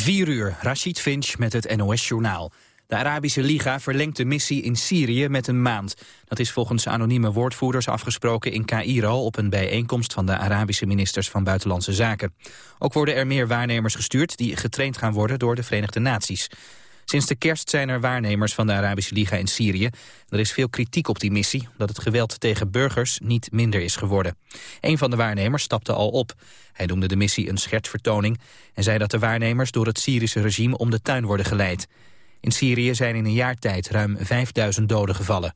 4 uur, Rashid Finch met het NOS-journaal. De Arabische Liga verlengt de missie in Syrië met een maand. Dat is volgens anonieme woordvoerders afgesproken in Cairo... op een bijeenkomst van de Arabische ministers van Buitenlandse Zaken. Ook worden er meer waarnemers gestuurd... die getraind gaan worden door de Verenigde Naties. Sinds de kerst zijn er waarnemers van de Arabische Liga in Syrië. Er is veel kritiek op die missie, omdat het geweld tegen burgers niet minder is geworden. Een van de waarnemers stapte al op. Hij noemde de missie een schertsvertoning en zei dat de waarnemers door het Syrische regime om de tuin worden geleid. In Syrië zijn in een jaar tijd ruim 5000 doden gevallen.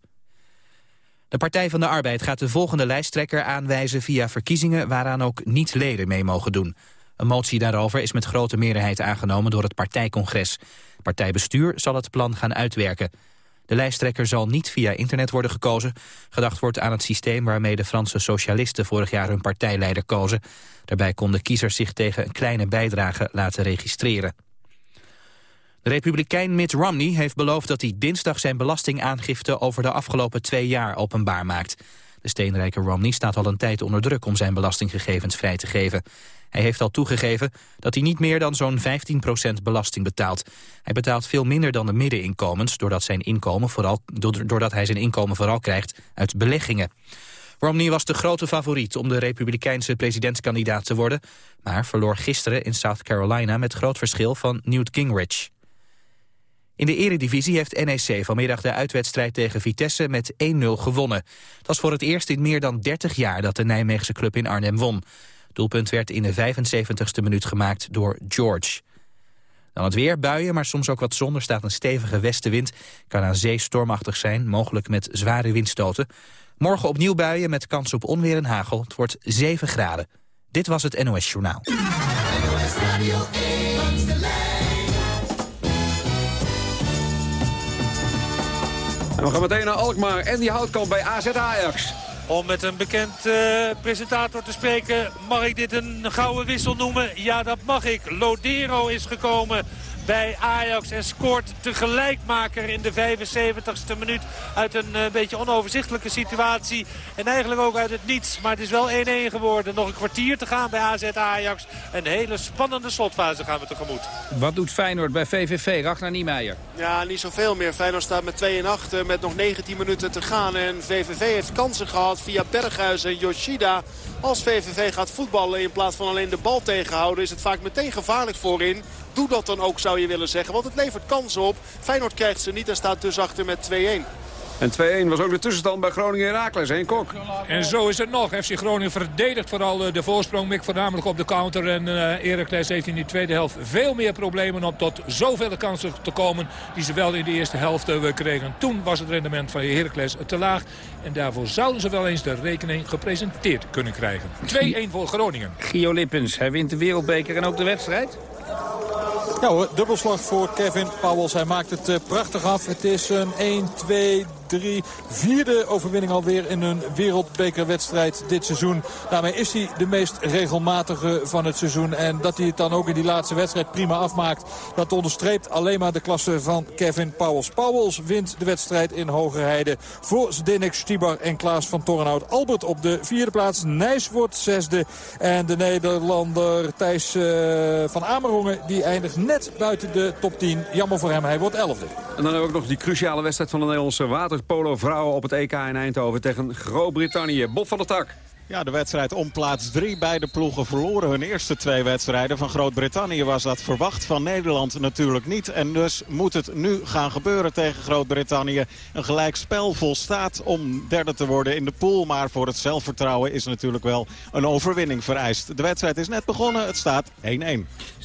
De Partij van de Arbeid gaat de volgende lijsttrekker aanwijzen via verkiezingen waaraan ook niet-leden mee mogen doen. Een motie daarover is met grote meerderheid aangenomen door het partijcongres. Partijbestuur zal het plan gaan uitwerken. De lijsttrekker zal niet via internet worden gekozen. Gedacht wordt aan het systeem waarmee de Franse socialisten vorig jaar hun partijleider kozen. Daarbij konden kiezers zich tegen een kleine bijdrage laten registreren. De republikein Mitt Romney heeft beloofd dat hij dinsdag zijn belastingaangifte over de afgelopen twee jaar openbaar maakt. De steenrijke Romney staat al een tijd onder druk om zijn belastinggegevens vrij te geven. Hij heeft al toegegeven dat hij niet meer dan zo'n 15% belasting betaalt. Hij betaalt veel minder dan de middeninkomens... Doordat, zijn inkomen vooral, doordat hij zijn inkomen vooral krijgt uit beleggingen. Romney was de grote favoriet om de republikeinse presidentskandidaat te worden... maar verloor gisteren in South Carolina met groot verschil van Newt Gingrich. In de eredivisie heeft NEC vanmiddag de uitwedstrijd tegen Vitesse met 1-0 gewonnen. Het was voor het eerst in meer dan 30 jaar dat de Nijmeegse club in Arnhem won. Doelpunt werd in de 75ste minuut gemaakt door George. Dan het weer, buien, maar soms ook wat zon. Er staat een stevige westenwind. Kan aan zee stormachtig zijn, mogelijk met zware windstoten. Morgen opnieuw buien met kans op onweer en hagel. Het wordt 7 graden. Dit was het NOS Journaal. We gaan meteen naar Alkmaar. En die houtkamp bij AZ Ajax. Om met een bekend uh, presentator te spreken, mag ik dit een gouden wissel noemen? Ja, dat mag ik. Lodero is gekomen bij Ajax. En scoort tegelijkmaker in de 75ste minuut uit een uh, beetje onoverzichtelijke situatie. En eigenlijk ook uit het niets. Maar het is wel 1-1 geworden. Nog een kwartier te gaan bij AZ Ajax. Een hele spannende slotfase gaan we tegemoet. Wat doet Feyenoord bij VVV? Ragnar Niemeyer. Ja, niet zoveel meer. Feyenoord staat met 2 en 8 met nog 19 minuten te gaan. En VVV heeft kansen gehad via Berghuis en Yoshida. Als VVV gaat voetballen in plaats van alleen de bal tegenhouden... is het vaak meteen gevaarlijk voorin. Doe dat dan ook, zou je willen zeggen. Want het levert kansen op. Feyenoord krijgt ze niet en staat dus achter met 2-1. En 2-1 was ook de tussenstand bij Groningen Herakles. Heen Kok. En zo is het nog. FC Groningen verdedigt vooral eh, de voorsprong. Mik voornamelijk op de counter. En uh, Heracles heeft in die tweede helft veel meer problemen om tot zoveel kansen te komen. Die ze wel in de eerste helft uh, kregen. Toen was het rendement van Heracles te laag. En daarvoor zouden ze wel eens de rekening gepresenteerd kunnen krijgen. 2-1 voor Groningen. Gio Lippens, hij wint de wereldbeker en ook de wedstrijd. Ja hoor, dubbelslag voor Kevin Powels. Hij maakt het uh, prachtig af. Het is een 1, 2, 3, vierde overwinning alweer in een wereldbekerwedstrijd dit seizoen. Daarmee is hij de meest regelmatige van het seizoen. En dat hij het dan ook in die laatste wedstrijd prima afmaakt. Dat onderstreept alleen maar de klasse van Kevin Powels. Powels wint de wedstrijd in Hogerheide voor Zdenek Stibar en Klaas van Tornhout. Albert op de vierde plaats. Nijs wordt zesde. En de Nederlander Thijs uh, van Amerongen die eindigt net buiten de top 10. Jammer voor hem, hij wordt elfde. En dan hebben we ook nog die cruciale wedstrijd van de Nederlandse waterpolo vrouwen op het EK in Eindhoven tegen Groot-Brittannië. Bob van der Tak. Ja, de wedstrijd om plaats 3. Beide ploegen verloren hun eerste twee wedstrijden. Van Groot-Brittannië was dat verwacht. Van Nederland natuurlijk niet. En dus moet het nu gaan gebeuren tegen Groot-Brittannië. Een gelijkspel volstaat om derde te worden in de pool. Maar voor het zelfvertrouwen is natuurlijk wel een overwinning vereist. De wedstrijd is net begonnen. Het staat 1-1.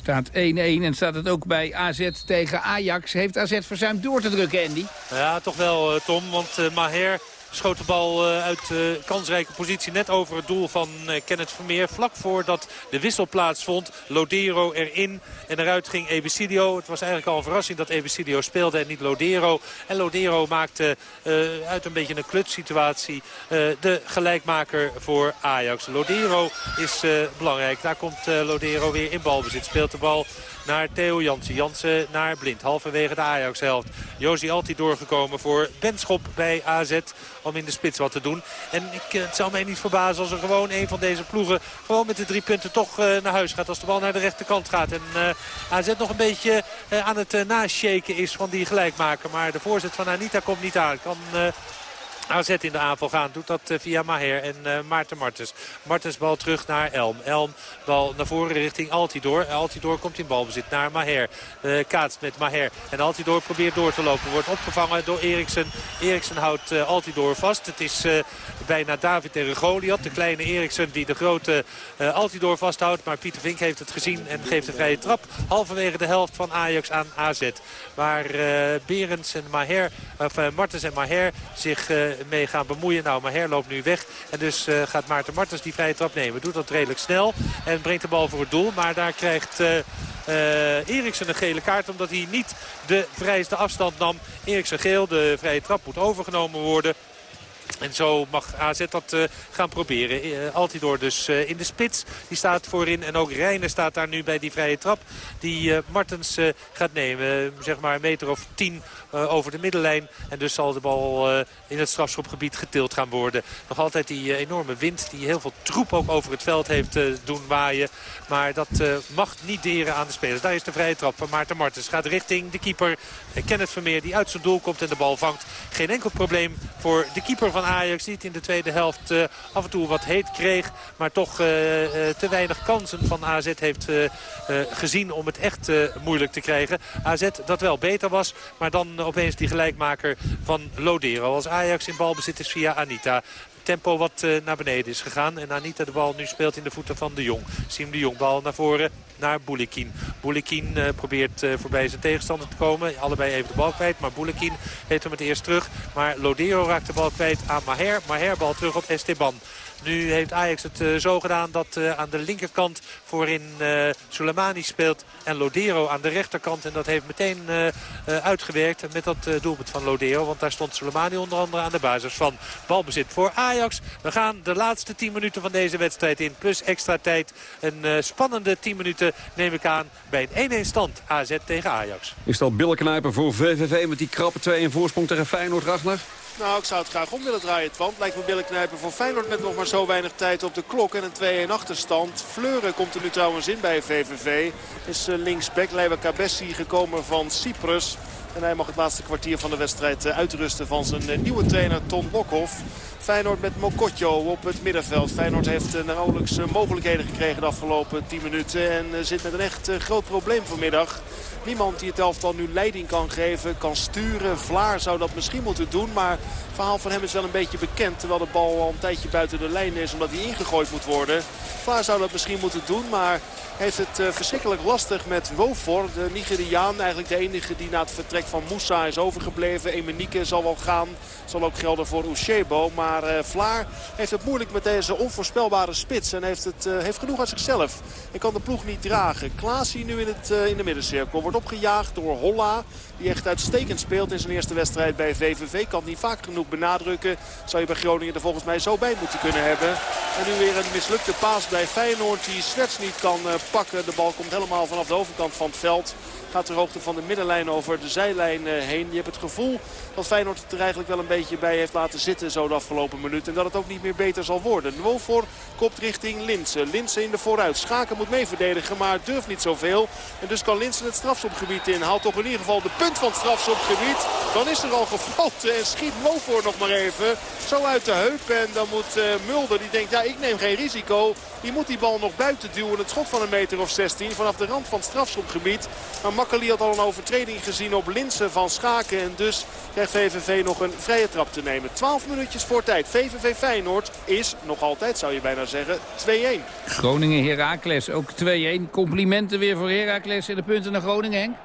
Staat 1-1 en staat het ook bij AZ tegen Ajax. Heeft AZ verzuimd door te drukken, Andy? Ja, toch wel, eh, Tom. Want uh, Maher Schoot de bal eh, uit kansrijke positie net over het doel van eh, Kenneth Vermeer. Vlak voordat de wissel plaatsvond. Lodero erin en eruit ging Ebicidio. Het was eigenlijk al een verrassing dat Ebicidio speelde en niet Lodero. En Lodero maakte uh, uit een beetje een klutssituatie uh, de gelijkmaker voor Ajax. Lodero is belangrijk. Daar komt Lodero weer in balbezit. Speelt de bal naar Theo Jansen. Jansen naar Blind. Halverwege de Ajax-helft. Josie altijd doorgekomen voor Benschop bij AZ om in de spits wat te doen. En ik, het zou mij niet verbazen als er gewoon een van deze ploegen... gewoon met de drie punten toch naar huis gaat als de bal naar de rechterkant gaat. En AZ nog een beetje aan het nashaken is van die gelijkmaker. Maar de voorzet van Anita komt niet aan. Kan AZ in de aanval gaan. Doet dat eh, via Maher en uh, Maarten Martens. Martens bal terug naar Elm. Elm bal naar voren richting Altidor. Altidor komt in balbezit naar Maher. Uh, kaatst met Maher. En Altidor probeert door te lopen. Wordt opgevangen door Eriksen. Eriksen houdt uh, Altidor vast. Het is bijna David tegen Goliath. De kleine Eriksen die de grote Altidor vasthoudt. Maar Pieter Vink heeft het gezien en geeft een vrije trap. Halverwege de helft van Ajax aan AZ. Waar Berends en Maher, of Martens en Maher zich mee gaan bemoeien. Nou, maar loopt nu weg. En dus uh, gaat Maarten Martens die vrije trap nemen. Doet dat redelijk snel. En brengt de bal voor het doel. Maar daar krijgt... Uh, Eriksen een gele kaart omdat hij niet de vrijste afstand nam. Eriksen geel, de vrije trap moet overgenomen worden. En zo mag AZ dat gaan proberen. Uh, Altidor dus in de spits. Die staat voorin. En ook Reijnen staat daar nu bij die vrije trap. Die Martens gaat nemen. zeg maar een meter of tien over de middenlijn. En dus zal de bal uh, in het strafschopgebied getild gaan worden. Nog altijd die uh, enorme wind die heel veel troep ook over het veld heeft doen waaien. Maar dat mag niet deren aan de spelers. Daar is de vrije trap van Maarten Martens. Gaat richting de keeper Kenneth Vermeer die uit zijn doel komt en de bal vangt. Geen enkel probleem voor de keeper van Ajax. Die in de tweede helft af en toe wat heet kreeg. Maar toch te weinig kansen van AZ heeft gezien om het echt moeilijk te krijgen. AZ dat wel beter was. Maar dan opeens die gelijkmaker van Lodero. Als Ajax in balbezit is via Anita tempo wat uh, naar beneden is gegaan. En Anita de bal nu speelt in de voeten van de Jong. Siem de Jong bal naar voren naar Boulikin. Boulikin uh, probeert uh, voorbij zijn tegenstander te komen. Allebei even de bal kwijt. Maar Boulikin heeft hem het eerst terug. Maar Lodero raakt de bal kwijt aan Maher. Maher bal terug op Esteban. Nu heeft Ajax het uh, zo gedaan dat uh, aan de linkerkant voorin uh, Soleimani speelt en Lodero aan de rechterkant. En dat heeft meteen uitgewerkt met dat doelpunt van Lodero. Want daar stond Soleimani onder andere aan de basis van balbezit voor Ajax. We gaan de laatste 10 minuten van deze wedstrijd in. Plus extra tijd. Een spannende 10 minuten neem ik aan bij een 1-1 stand AZ tegen Ajax. Is dat billenknijpen voor VVV met die krappe 2 in voorsprong tegen Feyenoord, Ragnar? Nou, ik zou het graag om willen draaien, want lijkt me billen knijpen voor Feyenoord met nog maar zo weinig tijd op de klok. En een 2-1 achterstand. Fleuren komt er nu trouwens in bij VVV. Is uh, linksback Leiva Cabessi gekomen van Cyprus. En hij mag het laatste kwartier van de wedstrijd uh, uitrusten van zijn uh, nieuwe trainer Ton Bokhoff. Feyenoord met Mokotjo op het middenveld. Feyenoord heeft nauwelijks mogelijkheden gekregen de afgelopen 10 minuten. En zit met een echt groot probleem vanmiddag. Niemand die het elftal nu leiding kan geven, kan sturen. Vlaar zou dat misschien moeten doen, maar verhaal van hem is wel een beetje bekend. Terwijl de bal al een tijdje buiten de lijn is, omdat hij ingegooid moet worden. Vlaar zou dat misschien moeten doen, maar heeft het uh, verschrikkelijk lastig met Wofor. De Nigeriaan, eigenlijk de enige die na het vertrek van Moussa is overgebleven. Emenike zal wel gaan, zal ook gelden voor Ushebo. Maar uh, Vlaar heeft het moeilijk met deze onvoorspelbare spits. En heeft, het, uh, heeft genoeg aan zichzelf. En kan de ploeg niet dragen. Klaas hier nu in, het, in de middencirkel. Wordt opgejaagd door Holla. Die echt uitstekend speelt in zijn eerste wedstrijd bij VVV. Kan niet vaak genoeg benadrukken. Zou je bij Groningen er volgens mij zo bij moeten kunnen hebben. En nu weer een mislukte paas bij Feyenoord. Die Swets niet kan pakken. De bal komt helemaal vanaf de overkant van het veld. Gaat ter hoogte van de middenlijn over de zijlijn eh, heen. Je hebt het gevoel dat Feyenoord het er eigenlijk wel een beetje bij heeft laten zitten zo de afgelopen minuut. En dat het ook niet meer beter zal worden. Nwofor kopt richting Linsen. Linsen in de vooruit. Schaken moet mee verdedigen, maar durft niet zoveel. En dus kan Linsen het strafschopgebied in. Haalt toch in ieder geval de punt van het strafschopgebied. Dan is er al gefloten en schiet Nwofor nog maar even. Zo uit de heup. En dan moet uh, Mulder, die denkt, ja ik neem geen risico. Die moet die bal nog buiten duwen. Het schot van een meter of 16 vanaf de rand van het strafschopgebied. Maar Makkeli had al een overtreding gezien op Linsen van Schaken. En dus krijgt VVV nog een vrije trap te nemen. 12 minuutjes voor tijd. VVV Feyenoord is nog altijd, zou je bijna zeggen, 2-1. Groningen-Heracles ook 2-1. Complimenten weer voor Heracles in de punten naar Groningen?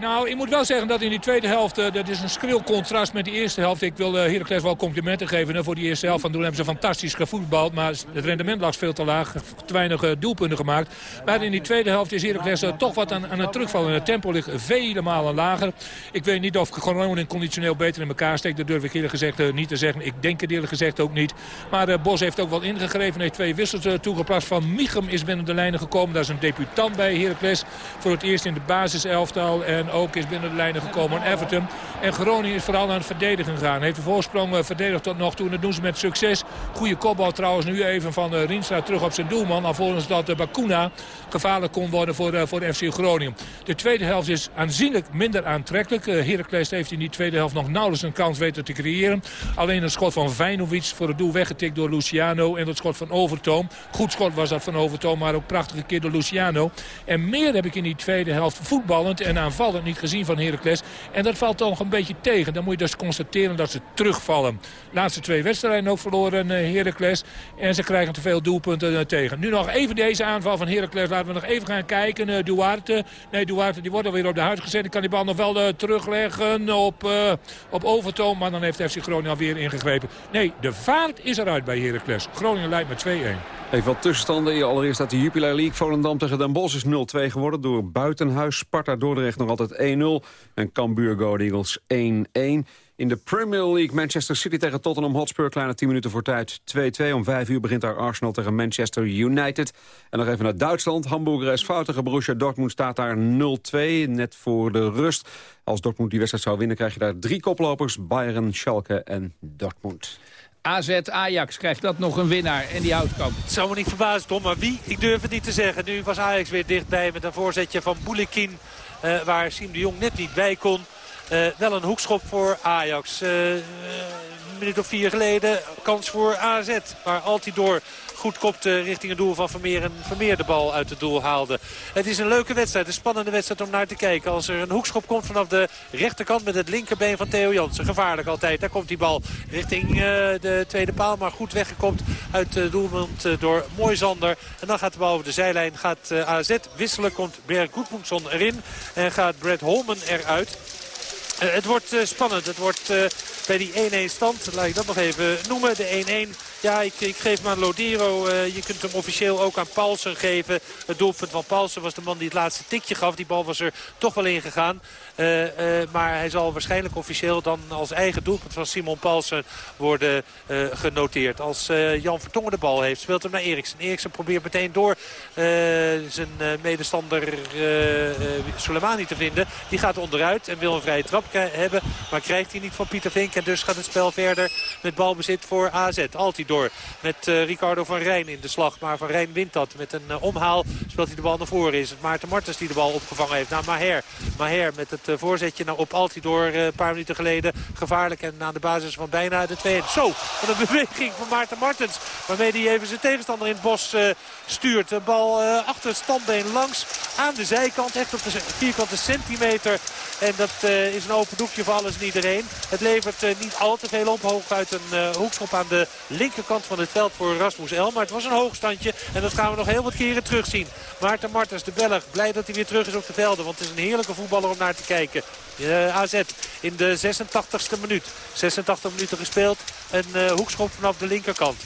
Nou, ik moet wel zeggen dat in die tweede helft... Uh, dat is een schril contrast met die eerste helft. Ik wil uh, Heracles wel complimenten geven hè, voor die eerste helft. Van toen hebben ze fantastisch gevoetbald. Maar het rendement lag veel te laag. Te weinig uh, doelpunten gemaakt. Maar in die tweede helft is Heracles toch wat aan, aan het terugvallen. Het tempo ligt vele malen lager. Ik weet niet of Groningen conditioneel beter in elkaar steekt. Dat durf ik eerlijk gezegd niet te zeggen. Ik denk het eerlijk gezegd ook niet. Maar Bos heeft ook wel ingegrepen. heeft twee wissels toegepast. Van Michem is binnen de lijnen gekomen. Dat is een debutant bij Heracles. Voor het eerst in de basiselftal. En ook is binnen de lijnen gekomen Everton. En Groningen is vooral aan het verdedigen gegaan. Heeft de voorsprong uh, verdedigd tot nog toe. En dat doen ze met succes. Goede kopbal trouwens nu even van uh, Rienstra terug op zijn doelman. Alvorens dat uh, Bakuna gevaarlijk kon worden voor, voor FC Groningen. De tweede helft is aanzienlijk minder aantrekkelijk. Heracles heeft in die tweede helft nog nauwelijks een kans weten te creëren. Alleen een schot van Vijnovic voor het doel weggetikt door Luciano. En dat schot van Overtoom. Goed schot was dat van Overtoom, maar ook prachtige keer door Luciano. En meer heb ik in die tweede helft voetballend en aanvallend niet gezien van Heracles. En dat valt toch een beetje tegen. Dan moet je dus constateren dat ze terugvallen. Laatste twee wedstrijden ook verloren uh, Heracles. En ze krijgen te veel doelpunten uh, tegen. Nu nog even deze aanval van Heracles. Laten we nog even gaan kijken. Uh, Duarte. Nee, Duarte die wordt alweer op de huid gezet. Ik kan die bal nog wel terugleggen op, op Overtoom. Maar dan heeft FC Groningen alweer ingegrepen. Nee, de vaart is eruit bij Heracles. Groningen leidt met 2-1. Even wat tussenstanden. Allereerst dat de Jupiler League Volendam tegen Den Bosch is 0-2 geworden. Door Buitenhuis, Sparta Dordrecht nog altijd 1-0. En Cambuur Go Eagles 1-1. In de Premier League Manchester City tegen Tottenham Hotspur. Kleine 10 minuten voor tijd 2-2. Om 5 uur begint daar Arsenal tegen Manchester United. En nog even naar Duitsland. Hamburger SV tegen Borussia Dortmund staat daar 0-2. Net voor de rust. Als Dortmund die wedstrijd zou winnen krijg je daar drie koplopers. Bayern, Schalke en Dortmund. AZ Ajax krijgt dat nog een winnaar en die kamp. Het zou me niet verbazen, Tom, maar wie? Ik durf het niet te zeggen. Nu was Ajax weer dichtbij met een voorzetje van Boulikin... Uh, waar Siem de Jong net niet bij kon. Uh, wel een hoekschop voor Ajax. Uh, minuut of vier geleden kans voor AZ. Waar Altidor goed kopte richting het doel van Vermeer. En Vermeer de bal uit het doel haalde. Het is een leuke wedstrijd. Een spannende wedstrijd om naar te kijken. Als er een hoekschop komt vanaf de rechterkant met het linkerbeen van Theo Jansen. Gevaarlijk altijd. Daar komt die bal richting uh, de tweede paal. Maar goed weggekomt uit de doelmond uh, door Moisander. En dan gaat de bal over de zijlijn. Gaat AZ wisselen. Komt Berg Goedmoensson erin. En gaat Brad Holman eruit. Uh, het wordt uh, spannend. Het wordt uh, bij die 1-1 stand, laat ik dat nog even noemen, de 1-1 ja, ik, ik geef hem aan Lodero. Uh, je kunt hem officieel ook aan Paulsen geven. Het doelpunt van Paulsen was de man die het laatste tikje gaf. Die bal was er toch wel in gegaan. Uh, uh, maar hij zal waarschijnlijk officieel dan als eigen doelpunt van Simon Paulsen worden genoteerd. Als Jan Vertongen de bal heeft, speelt hem naar Eriksen. Eriksen probeert meteen door zijn medestander Soleimani te vinden. Die gaat onderuit en wil een vrije trap hebben. Maar krijgt hij niet van Pieter Vink. En dus gaat het spel verder met balbezit voor AZ. Altidoor door met uh, Ricardo van Rijn in de slag. Maar Van Rijn wint dat. Met een uh, omhaal speelt hij de bal naar voren. Is Maarten Martens die de bal opgevangen heeft naar Maher. Maher met het uh, voorzetje naar op Altidor een paar minuten geleden. Gevaarlijk en aan de basis van bijna de tweede. Zo, wat een beweging van Maarten Martens. Waarmee hij even zijn tegenstander in het bos stuurt. De bal achter het standbeen langs aan de zijkant. Echt op de vierkante centimeter. En dat is een open doekje voor alles en iedereen. Het levert niet al te veel op. Hoog uit een hoekschop aan de linker linkerkant van het veld voor Rasmus El. Maar het was een hoogstandje en dat gaan we nog heel wat keren terugzien. Maarten Martens, de Belg, blij dat hij weer terug is op de velden. Want het is een heerlijke voetballer om naar te kijken. AZ in de 86e minuut. 86 minuten gespeeld. Een hoekschop vanaf de linkerkant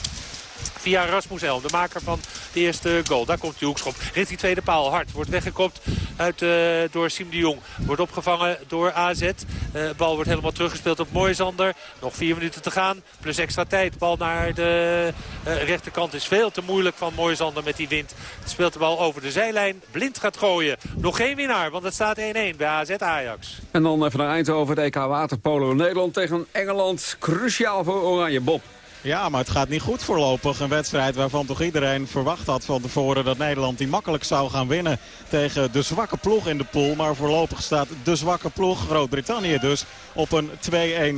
via Rasmus Elm. De maker van de eerste goal. Daar komt die hoekschop. Richting tweede paal. Hard. Wordt weggekopt uit, uh, door Siem de Jong. Wordt opgevangen door AZ. Uh, bal wordt helemaal teruggespeeld op Moisander. Nog vier minuten te gaan. Plus extra tijd. Bal naar de uh, rechterkant is veel te moeilijk van Moisander met die wind. Speelt de bal over de zijlijn. Blind gaat gooien. Nog geen winnaar, want het staat 1-1 bij AZ Ajax. En dan even naar Eindhoven. De EK Waterpolo Nederland tegen Engeland. Cruciaal voor Oranje Bob. Ja, maar het gaat niet goed voorlopig. Een wedstrijd waarvan toch iedereen verwacht had van tevoren dat Nederland die makkelijk zou gaan winnen tegen de zwakke ploeg in de pool. Maar voorlopig staat de zwakke ploeg, Groot-Brittannië dus, op een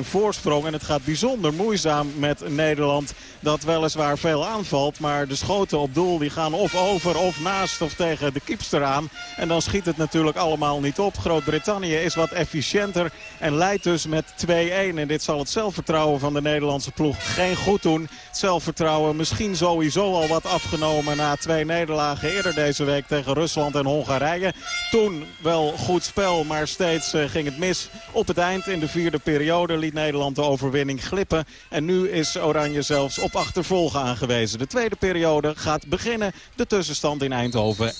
2-1 voorsprong. En het gaat bijzonder moeizaam met Nederland dat weliswaar veel aanvalt. Maar de schoten op doel die gaan of over of naast of tegen de kiepster aan. En dan schiet het natuurlijk allemaal niet op. Groot-Brittannië is wat efficiënter en leidt dus met 2-1. En dit zal het zelfvertrouwen van de Nederlandse ploeg geen goed goed doen. Zelfvertrouwen misschien sowieso al wat afgenomen na twee nederlagen eerder deze week tegen Rusland en Hongarije. Toen wel goed spel, maar steeds ging het mis. Op het eind in de vierde periode liet Nederland de overwinning glippen. En nu is Oranje zelfs op achtervolgen aangewezen. De tweede periode gaat beginnen. De tussenstand in Eindhoven 1-2.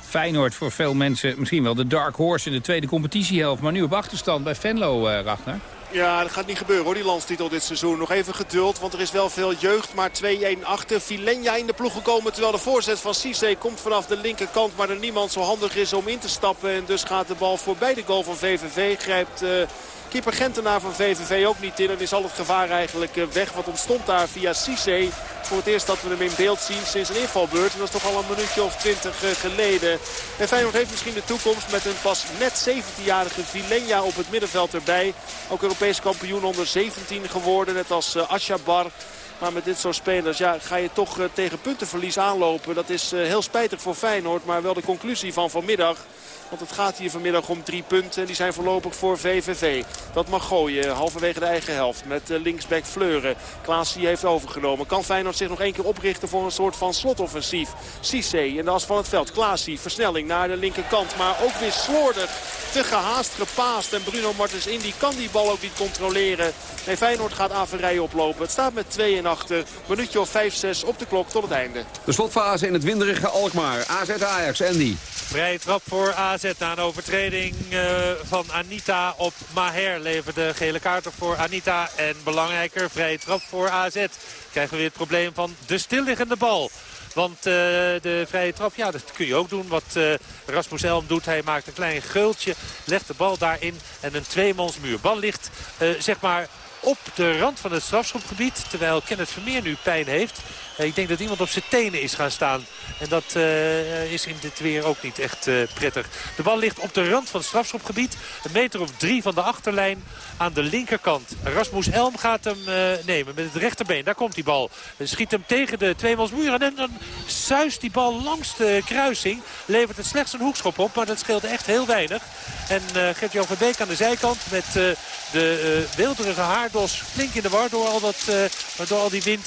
Feyenoord voor veel mensen misschien wel de dark horse in de tweede competitiehelft. Maar nu op achterstand bij Venlo, uh, Ragnar. Ja, dat gaat niet gebeuren hoor, die landstitel dit seizoen. Nog even geduld, want er is wel veel jeugd. Maar 2-1 achter. Filenya in de ploeg gekomen. Terwijl de voorzet van Cisse komt vanaf de linkerkant. Maar er niemand zo handig is om in te stappen. En dus gaat de bal voorbij de goal van VVV. Grijpt... Uh, Keeper Gentenaar van VVV ook niet in. En is al het gevaar eigenlijk eh, weg. Wat ontstond daar via Cisse. Voor het eerst dat we hem in beeld zien sinds een invalbeurt. En dat is toch al een minuutje of twintig eh, geleden. En Feyenoord heeft misschien de toekomst met een pas net 17-jarige Vilenia op het middenveld erbij. Ook Europees kampioen onder 17 geworden. Net als uh, Ashabar. Maar met dit soort spelers ja, ga je toch tegen puntenverlies aanlopen. Dat is heel spijtig voor Feyenoord. Maar wel de conclusie van vanmiddag. Want het gaat hier vanmiddag om drie punten. Die zijn voorlopig voor VVV. Dat mag gooien halverwege de eigen helft. Met eh, linksback Fleuren. Klaas heeft overgenomen. Kan Feyenoord zich nog één keer oprichten voor een soort van slotoffensief. Cissé in de as van het veld. Klaasie versnelling naar de linkerkant. Maar ook weer slordig. Te gehaast gepaast. En Bruno Martens Indy kan die bal ook niet controleren. Nee, Feyenoord gaat averij oplopen. Het staat met 2 en achter. Minuutje of 5-6 op de klok tot het einde. De slotfase in het winderige Alkmaar. AZ Ajax, Andy. Vrije trap voor AZ na een overtreding uh, van Anita op Maher. Levert de gele kaart op voor Anita. En belangrijker, vrije trap voor AZ. Krijgen we weer het probleem van de stilliggende bal. Want uh, de vrije trap, ja, dat kun je ook doen. Wat uh, Rasmus Elm doet, hij maakt een klein geultje. Legt de bal daarin en een tweemansmuur. Bal ligt, zeg maar, op de rand van het strafschopgebied. Terwijl Kenneth Vermeer nu pijn heeft. Ik denk dat iemand op zijn tenen is gaan staan. En dat uh, is in dit weer ook niet echt uh, prettig. De bal ligt op de rand van het strafschopgebied. Een meter of drie van de achterlijn aan de linkerkant. Rasmus Elm gaat hem nemen met het rechterbeen. Daar komt die bal. Schiet hem tegen de tweemansmuur. En dan zuist die bal langs de kruising. Levert het slechts een hoekschop op. Maar dat scheelt echt heel weinig. En Gert-Jan van Beek aan de zijkant met de wilderige haardos flink in de war door al, dat, door al die wind.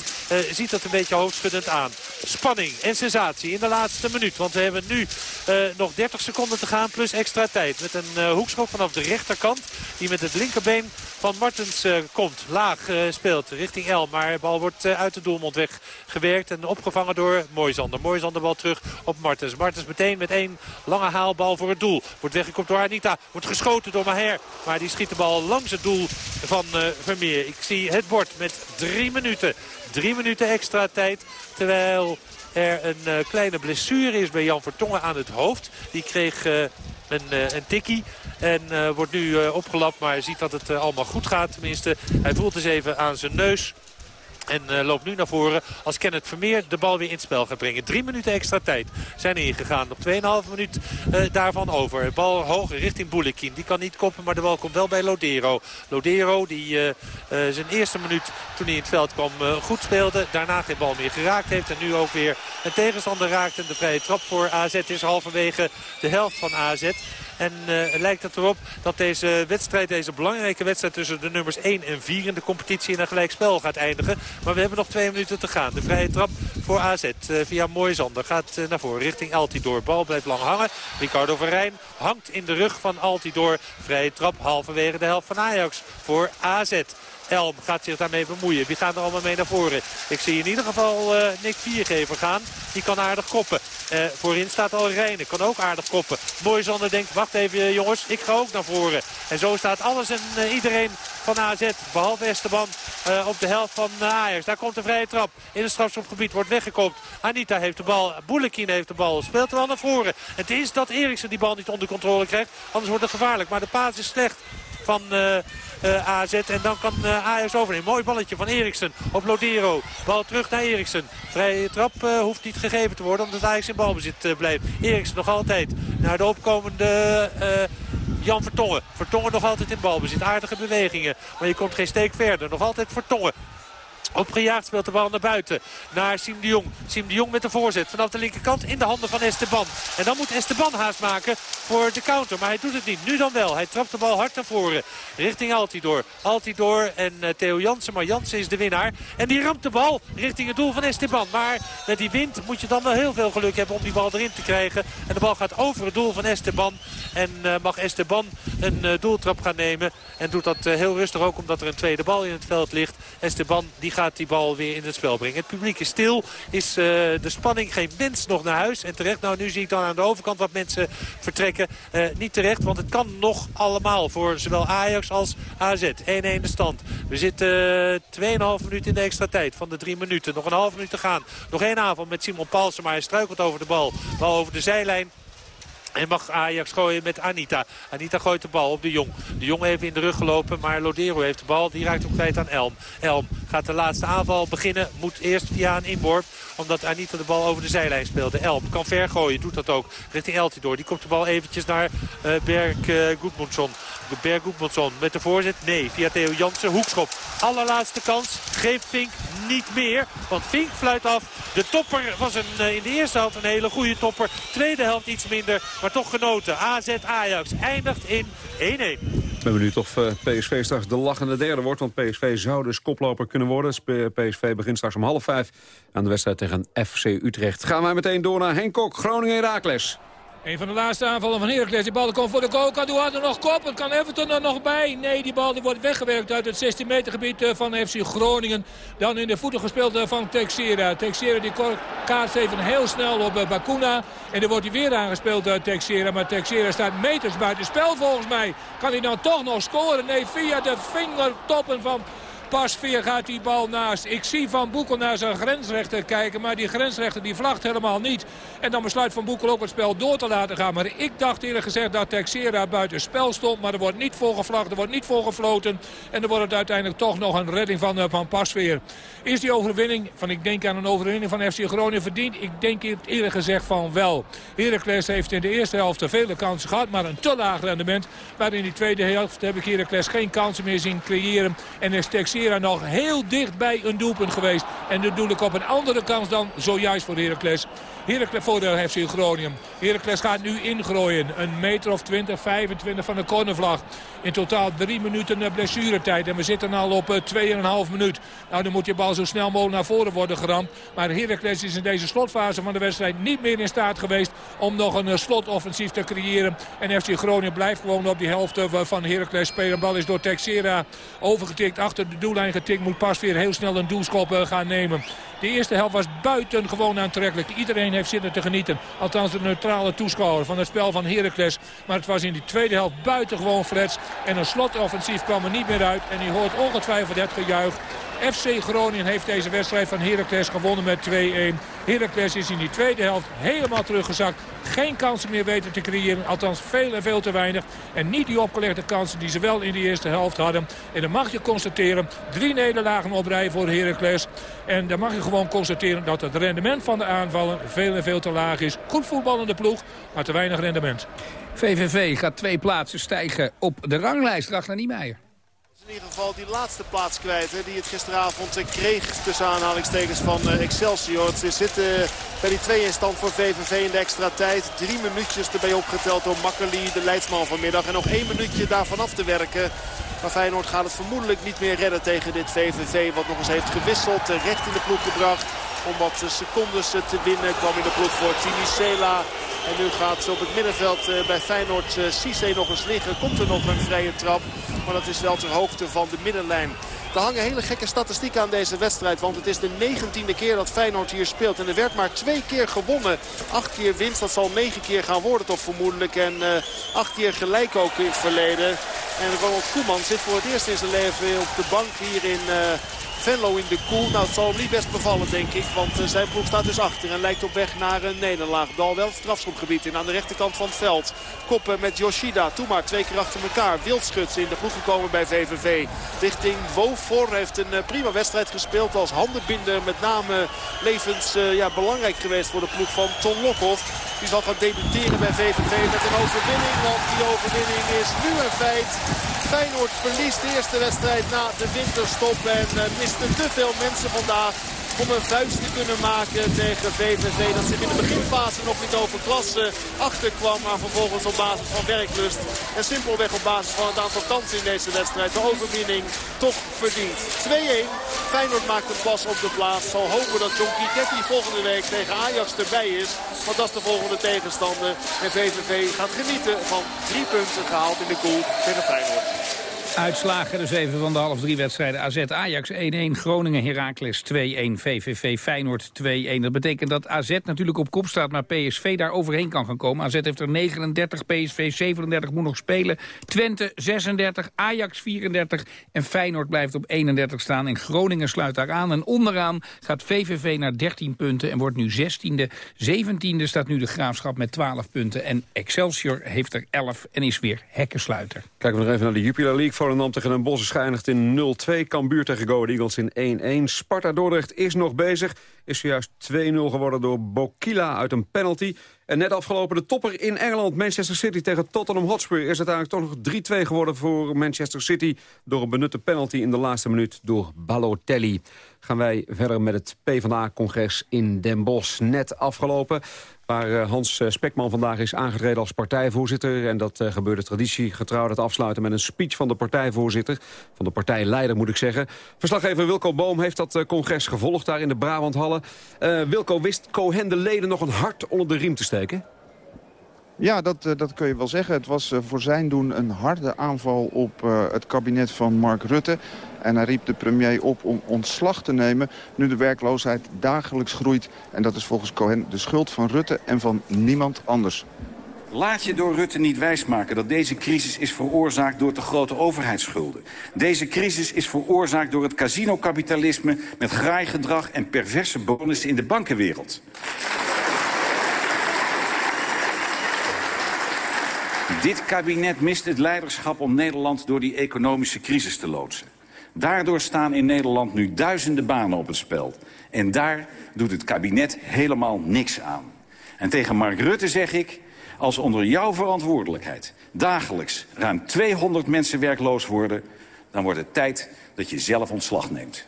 ziet dat een beetje hoofdschuddend aan. Spanning en sensatie in de laatste minuut. Want we hebben nu uh, nog 30 seconden te gaan plus extra tijd. Met een uh, hoekschop vanaf de rechterkant. Die met het linkerbeen van Martens uh, komt. Laag speelt richting El. Maar de bal wordt uit de doelmond weggewerkt. En opgevangen door Moisander. Moisander bal terug op Martens. Martens meteen met één lange haalbal voor het doel. Wordt weggekopt door Anita. Wordt geschoten door Maher. Maar die schiet de bal langs het doel van Vermeer. Ik zie het bord met drie minuten. Drie minuten extra tijd. Terwijl er een uh, kleine blessure is bij Jan Vertongen aan het hoofd. Die kreeg uh, een, een tikkie. En wordt nu opgelapt, maar ziet dat het allemaal goed gaat. Tenminste, hij voelt eens even aan zijn neus. En uh, loopt nu naar voren als Kenneth Vermeer de bal weer in het spel gaat brengen. Drie minuten extra tijd zijn ingegaan. Nog 2,5 minuut uh, daarvan over. Bal hoog richting Boulekin. Die kan niet koppen, maar de bal komt wel bij Lodero. Lodero die uh, zijn eerste minuut toen hij in het veld kwam goed speelde. Daarna geen bal meer geraakt heeft. En nu ook weer een tegenstander raakt. En de vrije trap voor AZ is halverwege de helft van AZ. En uh, lijkt het erop dat deze wedstrijd, deze belangrijke wedstrijd tussen de nummers 1 en 4 in de competitie in een gelijkspel gaat eindigen. Maar we hebben nog twee minuten te gaan. De vrije trap voor AZ uh, via Moisander gaat uh, naar voren richting Altidor. Bal blijft lang hangen. Ricardo Verijn hangt in de rug van Altidor. Vrije trap halverwege de helft van Ajax voor AZ. Elm gaat zich daarmee bemoeien. Wie gaan er allemaal mee naar voren? Ik zie in ieder geval uh, Nick Viergever gaan. Die kan aardig koppen. Uh, voorin staat al Rijnen. Kan ook aardig koppen. Moisander denkt, wacht even jongens. Ik ga ook naar voren. En zo staat alles en iedereen van AZ. Behalve Esteban op de helft van Ajax. Daar komt de vrije trap. In het strafschopgebied wordt weggekoopt. Anita heeft de bal. Boulekin heeft de bal. Speelt er wel naar voren. Het is dat Eriksen die bal niet onder controle krijgt. Anders wordt het gevaarlijk. Maar de paas is slecht van AZ. En dan kan uh, Ajax overnemen. Mooi balletje van Eriksen op Lodero. Bal terug naar Eriksen. Vrije trap hoeft niet gegeven te worden omdat Ajax in balbezit blijft. Eriksen nog altijd naar de opkomende... Jan Vertongen. Vertongen nog altijd in balbezit. Aardige bewegingen. Maar je komt geen steek verder. Nog altijd Vertongen. Opgejaagd speelt de bal naar buiten. Naar Siem de Jong. Siem de Jong met de voorzet. Vanaf de linkerkant in de handen van Esteban. En dan moet Esteban haast maken voor de counter. Maar hij doet het niet. Nu dan wel. Hij trapt de bal hard naar voren. Richting Altidor. Altidor en uh, Theo Jansen. Maar Jansen is de winnaar. En die ramt de bal richting het doel van Esteban. Maar met die wind moet je dan wel heel veel geluk hebben om die bal erin te krijgen. En de bal gaat over het doel van Esteban. En uh, mag Esteban een uh, doeltrap gaan nemen. En doet dat heel rustig ook omdat er een tweede bal in het veld ligt. Esteban die gaat gaat die bal weer in het spel brengen. Het publiek is stil. Is uh, de spanning geen mens nog naar huis. En terecht, nou nu zie ik dan aan de overkant wat mensen vertrekken. Uh, niet terecht, want het kan nog allemaal voor zowel Ajax als AZ. 1-1 de stand. We zitten uh, 2,5 minuten in de extra tijd van de drie minuten. Nog een half minuut te gaan. Nog één avond met Simon Paulsen, maar hij struikelt over de bal. Bal over de zijlijn. En mag Ajax gooien met Anita. Anita gooit de bal op de Jong. De Jong heeft in de rug gelopen, maar Lodero heeft de bal. Die raakt ook kwijt aan Elm. Elm gaat de laatste aanval beginnen. Moet eerst via een inworp, omdat Anita de bal over de zijlijn speelde. Elm kan ver gooien, doet dat ook richting Eltidoor. Die komt de bal eventjes naar uh, Berg uh. Berg Goedmundsson met de voorzet. Nee, via Theo Jansen. Hoekschop. Allerlaatste kans. Geeft Fink niet meer. Want Fink fluit af. De topper was uh, in de eerste helft een hele goede topper. Tweede helft iets minder. Maar toch genoten. AZ Ajax eindigt in 1-1. Ik ben benieuwd of uh, PSV straks de lachende derde wordt. Want PSV zou dus koploper kunnen worden. PSV begint straks om half vijf aan de wedstrijd tegen FC Utrecht. Gaan wij meteen door naar Henk Kok, Groningen-Herakles. Een van de laatste aanvallen van Heracles. Die bal komt voor de goal. Kan er nog kop? Het kan Everton er nog bij. Nee, die bal die wordt weggewerkt uit het 16 meter gebied eh, van FC Groningen. Dan in de voeten gespeeld eh, van Texera. Texera die kaart even heel snel op eh, Bakuna. En dan wordt hij weer aangespeeld door Texera. Maar Texera staat meters buiten spel volgens mij. Kan hij dan toch nog scoren? Nee, via de vingertoppen van Pasveer gaat die bal naast. Ik zie Van Boekel naar zijn grensrechter kijken. Maar die grensrechter die vlagt helemaal niet. En dan besluit Van Boekel ook het spel door te laten gaan. Maar ik dacht eerlijk gezegd dat Texera buiten spel stond. Maar er wordt niet voor gevlagd. Er wordt niet voor gefloten. En er wordt het uiteindelijk toch nog een redding van, uh, van Pasveer. Is die overwinning, van ik denk aan een overwinning van FC Groningen verdiend? Ik denk eerlijk gezegd van wel. Heracles heeft in de eerste helft vele kansen gehad. Maar een te laag rendement. Maar in die tweede helft heb ik Heracles geen kansen meer zien creëren. En is Texera Texera nog heel dicht bij een doelpunt geweest. En dat doe ik op een andere kans dan zojuist voor Heracles. Heracles voor de FC Groningen. Heracles gaat nu ingrooien. Een meter of 20, 25 van de cornervlag. In totaal drie minuten blessuretijd. En we zitten al op 2,5 eh, minuut. Nou, dan moet je bal zo snel mogelijk naar voren worden geramd. Maar Heracles is in deze slotfase van de wedstrijd niet meer in staat geweest... om nog een eh, slotoffensief te creëren. En FC Groningen blijft gewoon op die helft eh, van Heracles spelen. Bal is door Texera overgetikt. Achter de doellijn getikt. Moet pas weer heel snel een doelschop gaan nemen. De eerste helft was buitengewoon aantrekkelijk. Iedereen heeft zitten te genieten. Althans de neutrale toeschouwer van het spel van Heracles. Maar het was in die tweede helft buitengewoon frets. En een slotoffensief kwam er niet meer uit. En u hoort ongetwijfeld het gejuich FC Groningen heeft deze wedstrijd van Heracles gewonnen met 2-1. Heracles is in die tweede helft helemaal teruggezakt. Geen kansen meer weten te creëren. Althans veel en veel te weinig. En niet die opgelegde kansen die ze wel in de eerste helft hadden. En dan mag je constateren. Drie nederlagen op rij voor Heracles. En dan mag je gewoon constateren dat het rendement van de aanvallen veel en veel te laag is. Goed voetballende ploeg, maar te weinig rendement. VVV gaat twee plaatsen stijgen op de ranglijst. Ragnar Niemeyer in ieder geval die laatste plaats kwijt. Hè, die het gisteravond eh, kreeg tussen aanhalingstekens van uh, Excelsior. Ze zitten bij die 2 in stand voor VVV in de extra tijd. Drie minuutjes erbij opgeteld door Makkeli, de leidsman vanmiddag. En nog één minuutje daarvan af te werken. Maar Feyenoord gaat het vermoedelijk niet meer redden tegen dit VVV. Wat nog eens heeft gewisseld, eh, recht in de ploeg gebracht. Om wat secondes te winnen kwam in de ploeg voor Tini Sela. En nu gaat op het middenveld bij Feyenoord Cisse nog eens liggen. Komt er nog een vrije trap. Maar dat is wel ter hoogte van de middenlijn. Er hangen hele gekke statistieken aan deze wedstrijd. Want het is de negentiende keer dat Feyenoord hier speelt. En er werd maar twee keer gewonnen. Acht keer winst, dat zal negen keer gaan worden toch vermoedelijk. En uh, acht keer gelijk ook in het verleden. En Ronald Koeman zit voor het eerst in zijn leven op de bank hier in... Venlo in de koel. Nou, het zal hem niet best bevallen, denk ik. Want uh, zijn ploeg staat dus achter en lijkt op weg naar een nederlaag. Dal wel strafschopgebied in aan de rechterkant van het veld. Koppen met Yoshida. Toemaak twee keer achter elkaar. Wildschuts in de ploeg gekomen bij VVV. Richting Wofor heeft een uh, prima wedstrijd gespeeld als handenbinder. Met name levens uh, ja, belangrijk geweest voor de ploeg van Ton Lokhoff. Die zal gaan debuteren bij VVV met een overwinning. Want die overwinning is nu een feit. Feyenoord verliest de eerste wedstrijd na de winterstop. En uh, miste te veel mensen vandaag om een vuist te kunnen maken tegen VVV. Dat zich in de beginfase nog niet over klasse achterkwam. Maar vervolgens op basis van werklust en simpelweg op basis van het aantal kansen in deze wedstrijd de overwinning toch verdient. 2-1. Feyenoord maakt een pas op de plaats. Zal hopen dat John Kiketti volgende week tegen Ajax erbij is. Want dat is de volgende tegenstander. En VVV gaat genieten van drie punten gehaald in de koel tegen Feyenoord. Uitslagen dus even van de half drie wedstrijden. AZ Ajax 1-1, Groningen Heracles 2-1, VVV Feyenoord 2-1. Dat betekent dat AZ natuurlijk op kop staat, maar PSV daar overheen kan gaan komen. AZ heeft er 39, PSV 37 moet nog spelen. Twente 36, Ajax 34 en Feyenoord blijft op 31 staan. En Groningen sluit daar aan. En onderaan gaat VVV naar 13 punten en wordt nu 16e. 17e staat nu de Graafschap met 12 punten. En Excelsior heeft er 11 en is weer hekkensluiter. Kijken we nog even naar de Jupiler League. Volendam tegen Den Bosch geëindigd in 0-2. Cambuur tegen Go Eagles in 1-1. Sparta Dordrecht is nog bezig. Is zojuist 2-0 geworden door Bokila uit een penalty. En net afgelopen de topper in Engeland. Manchester City tegen Tottenham Hotspur. Is uiteindelijk toch nog 3-2 geworden voor Manchester City. Door een benutte penalty in de laatste minuut door Balotelli gaan wij verder met het PvdA-congres in Den Bosch. Net afgelopen, waar eh, Hans eh, Spekman vandaag is aangetreden als partijvoorzitter. En dat uh, gebeurde traditiegetrouw het afsluiten met een speech van de partijvoorzitter. Van de partijleider moet ik zeggen. Verslaggever Wilco Boom heeft dat congres gevolgd daar in de Brabanthallen. Uh, Wilco, wist Cohen de leden nog een hart onder de riem te steken? Ja, dat, dat kun je wel zeggen. Het was voor zijn doen een harde aanval op het kabinet van Mark Rutte. En hij riep de premier op om ontslag te nemen... nu de werkloosheid dagelijks groeit. En dat is volgens Cohen de schuld van Rutte en van niemand anders. Laat je door Rutte niet wijsmaken dat deze crisis is veroorzaakt door te grote overheidsschulden. Deze crisis is veroorzaakt door het casinokapitalisme met graaigedrag en perverse bonussen in de bankenwereld. Dit kabinet mist het leiderschap om Nederland door die economische crisis te loodsen. Daardoor staan in Nederland nu duizenden banen op het spel. En daar doet het kabinet helemaal niks aan. En tegen Mark Rutte zeg ik... als onder jouw verantwoordelijkheid dagelijks ruim 200 mensen werkloos worden... dan wordt het tijd dat je zelf ontslag neemt.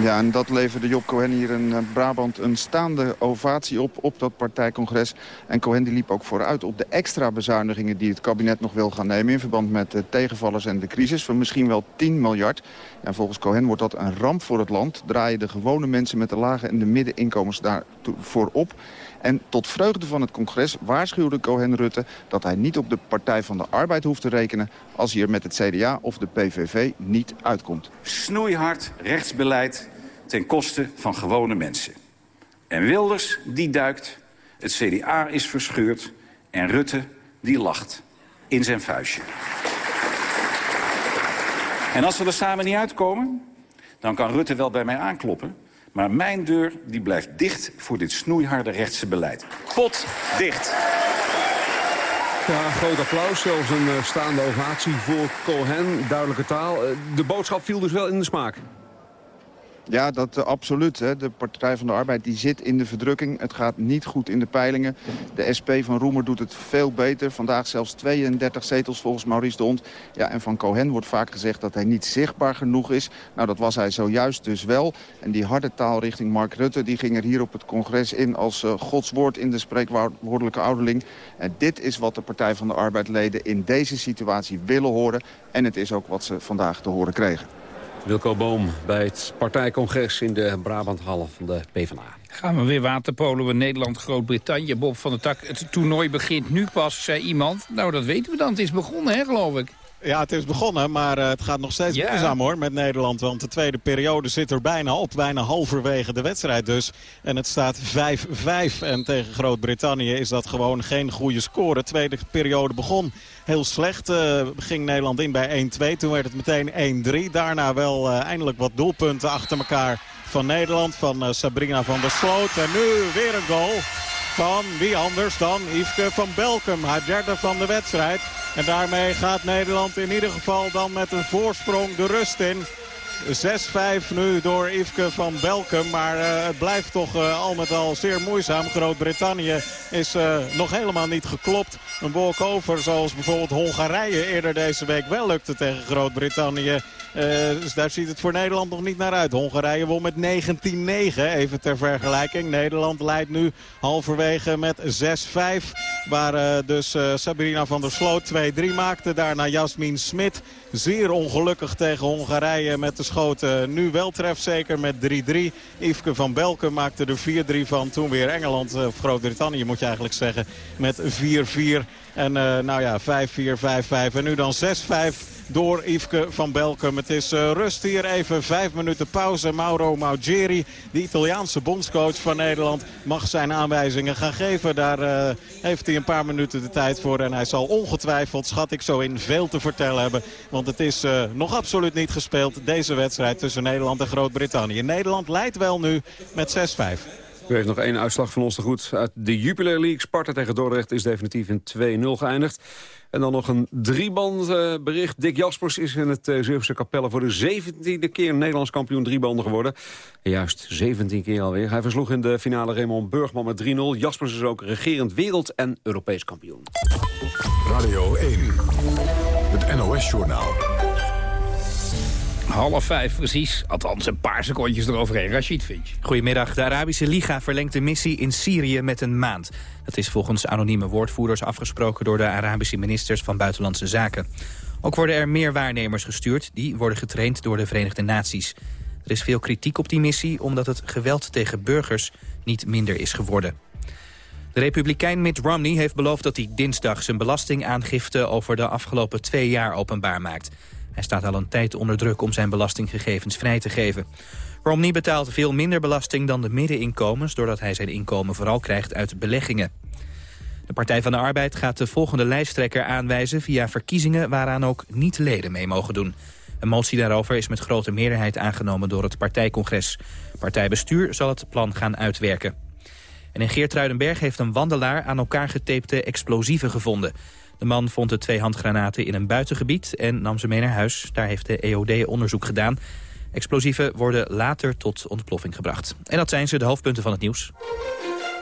Ja, en dat leverde Job Cohen hier in eh, Brabant een staande ovatie op, op dat partijcongres. En Cohen die liep ook vooruit op de extra bezuinigingen die het kabinet nog wil gaan nemen... in verband met de tegenvallers en de crisis van misschien wel 10 miljard. En volgens Cohen wordt dat een ramp voor het land. Draaien de gewone mensen met de lage en de middeninkomens daarvoor op. En tot vreugde van het congres waarschuwde Cohen Rutte... dat hij niet op de Partij van de Arbeid hoeft te rekenen... als hij er met het CDA of de PVV niet uitkomt. Snoeihard rechtsbeleid ten koste van gewone mensen. En Wilders, die duikt, het CDA is verscheurd... en Rutte, die lacht in zijn vuistje. En als we er samen niet uitkomen, dan kan Rutte wel bij mij aankloppen... Maar mijn deur die blijft dicht voor dit snoeiharde rechtse beleid. Pot dicht. Ja, groot applaus. Zelfs een uh, staande ovatie voor Cohen. Duidelijke taal. Uh, de boodschap viel dus wel in de smaak. Ja, dat uh, absoluut. Hè. De Partij van de Arbeid die zit in de verdrukking. Het gaat niet goed in de peilingen. De SP van Roemer doet het veel beter. Vandaag zelfs 32 zetels volgens Maurice de Hond. Ja, en van Cohen wordt vaak gezegd dat hij niet zichtbaar genoeg is. Nou, dat was hij zojuist dus wel. En die harde taal richting Mark Rutte... die ging er hier op het congres in als uh, Gods woord in de spreekwoordelijke ouderling. En dit is wat de Partij van de Arbeid-leden in deze situatie willen horen. En het is ook wat ze vandaag te horen kregen. Wilco Boom bij het partijcongres in de Brabanthal van de PvdA. Gaan we weer waterpolen Nederland, Groot-Brittannië. Bob van der Tak, het toernooi begint nu pas, zei iemand. Nou, dat weten we dan. Het is begonnen, hè, geloof ik. Ja, het is begonnen, maar uh, het gaat nog steeds ja. moeizaam hoor met Nederland. Want de tweede periode zit er bijna op, bijna halverwege de wedstrijd dus. En het staat 5-5 en tegen Groot-Brittannië is dat gewoon geen goede score. De tweede periode begon heel slecht. Uh, ging Nederland in bij 1-2, toen werd het meteen 1-3. Daarna wel uh, eindelijk wat doelpunten achter elkaar van Nederland, van Sabrina van der Sloot. En nu weer een goal van wie anders dan Yveske van Belkem, haar derde van de wedstrijd. En daarmee gaat Nederland in ieder geval dan met een voorsprong de rust in. 6-5 nu door Yveske van Belkem. Maar uh, het blijft toch uh, al met al zeer moeizaam. Groot-Brittannië is uh, nog helemaal niet geklopt. Een walkover zoals bijvoorbeeld Hongarije eerder deze week wel lukte tegen Groot-Brittannië. Dus daar ziet het voor Nederland nog niet naar uit. Hongarije won met 19-9. Even ter vergelijking. Nederland leidt nu halverwege met 6-5. Waar dus Sabrina van der Sloot 2-3 maakte. Daarna Jasmin Smit. Zeer ongelukkig tegen Hongarije met de schoten. Nu wel trefzeker met 3-3. Yveske van Belken maakte er 4-3 van. Toen weer Engeland, of Groot-Brittannië moet je eigenlijk zeggen, met 4-4. En uh, nou ja, 5-4, 5-5 en nu dan 6-5 door Yveske van Belkem. Het is uh, rust hier even vijf minuten pauze. Mauro Maugeri, de Italiaanse bondscoach van Nederland, mag zijn aanwijzingen gaan geven. Daar uh, heeft hij een paar minuten de tijd voor. En hij zal ongetwijfeld, schat ik zo in, veel te vertellen hebben. Want het is uh, nog absoluut niet gespeeld, deze wedstrijd tussen Nederland en Groot-Brittannië. Nederland leidt wel nu met 6-5. U heeft nog één uitslag van ons te goed. Uit de Jupiler League. Sparta tegen Dordrecht is definitief in 2-0 geëindigd. En dan nog een drieband bericht. Dick Jaspers is in het uh, Zeeuwse Capelle voor de zeventiende keer Nederlands kampioen driebanden geworden. juist, 17 keer alweer. Hij versloeg in de finale Raymond Burgman met 3-0. Jaspers is ook regerend wereld- en Europees kampioen. Radio 1, het NOS-journaal. Half vijf precies, althans een paar secondjes eroverheen. Rashid Finch. Goedemiddag. De Arabische Liga verlengt de missie in Syrië met een maand. Dat is volgens anonieme woordvoerders afgesproken door de Arabische ministers van Buitenlandse Zaken. Ook worden er meer waarnemers gestuurd. Die worden getraind door de Verenigde Naties. Er is veel kritiek op die missie omdat het geweld tegen burgers niet minder is geworden. De republikein Mitt Romney heeft beloofd dat hij dinsdag zijn belastingaangifte over de afgelopen twee jaar openbaar maakt. Hij staat al een tijd onder druk om zijn belastinggegevens vrij te geven. Romney betaalt veel minder belasting dan de middeninkomens... doordat hij zijn inkomen vooral krijgt uit beleggingen. De Partij van de Arbeid gaat de volgende lijsttrekker aanwijzen... via verkiezingen waaraan ook niet-leden mee mogen doen. Een motie daarover is met grote meerderheid aangenomen door het partijcongres. Partijbestuur zal het plan gaan uitwerken. En in Geertruidenberg heeft een wandelaar aan elkaar getapte explosieven gevonden. De man vond de twee handgranaten in een buitengebied en nam ze mee naar huis. Daar heeft de EOD onderzoek gedaan. Explosieven worden later tot ontploffing gebracht. En dat zijn ze, de hoofdpunten van het nieuws.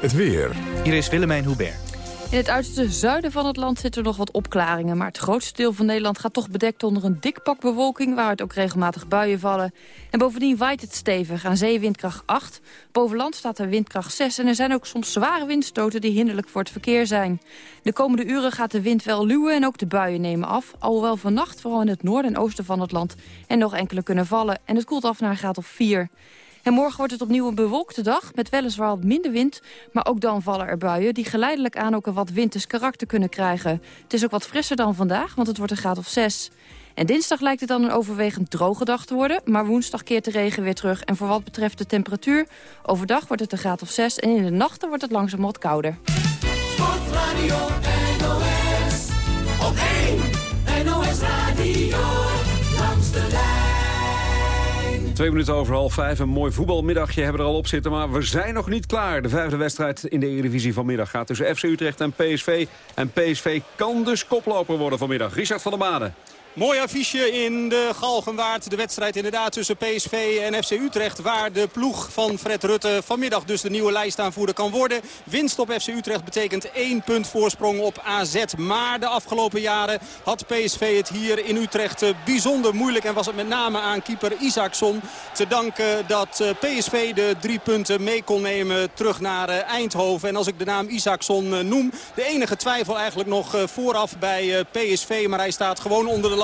Het weer. Hier is Willemijn Hubert. In het uiterste zuiden van het land zitten nog wat opklaringen. Maar het grootste deel van Nederland gaat toch bedekt onder een dik pak bewolking... waaruit ook regelmatig buien vallen. En bovendien waait het stevig aan zee windkracht 8. Boven land staat er windkracht 6. En er zijn ook soms zware windstoten die hinderlijk voor het verkeer zijn. De komende uren gaat de wind wel luwen en ook de buien nemen af. Alhoewel vannacht vooral in het noorden en oosten van het land... en nog enkele kunnen vallen. En het koelt af naar een graad of 4. En morgen wordt het opnieuw een bewolkte dag met weliswaar wat minder wind. Maar ook dan vallen er buien die geleidelijk aan ook een wat winters karakter kunnen krijgen. Het is ook wat frisser dan vandaag, want het wordt een graad of 6. En dinsdag lijkt het dan een overwegend droge dag te worden. Maar woensdag keert de regen weer terug. En voor wat betreft de temperatuur, overdag wordt het een graad of 6. En in de nachten wordt het langzaam wat kouder. Twee minuten over half vijf. Een mooi voetbalmiddagje hebben we er al op zitten. Maar we zijn nog niet klaar. De vijfde wedstrijd in de Eredivisie vanmiddag gaat tussen FC Utrecht en PSV. En PSV kan dus koploper worden vanmiddag. Richard van der Maden. Mooi affiche in de Galgenwaard. De wedstrijd inderdaad tussen PSV en FC Utrecht. Waar de ploeg van Fred Rutte vanmiddag dus de nieuwe lijstaanvoerder kan worden. Winst op FC Utrecht betekent één punt voorsprong op AZ. Maar de afgelopen jaren had PSV het hier in Utrecht eh, bijzonder moeilijk. En was het met name aan keeper Isaacson te danken dat eh, PSV de drie punten mee kon nemen terug naar eh, Eindhoven. En als ik de naam Isaacson noem, de enige twijfel eigenlijk nog vooraf bij PSV. Maar hij staat gewoon onder de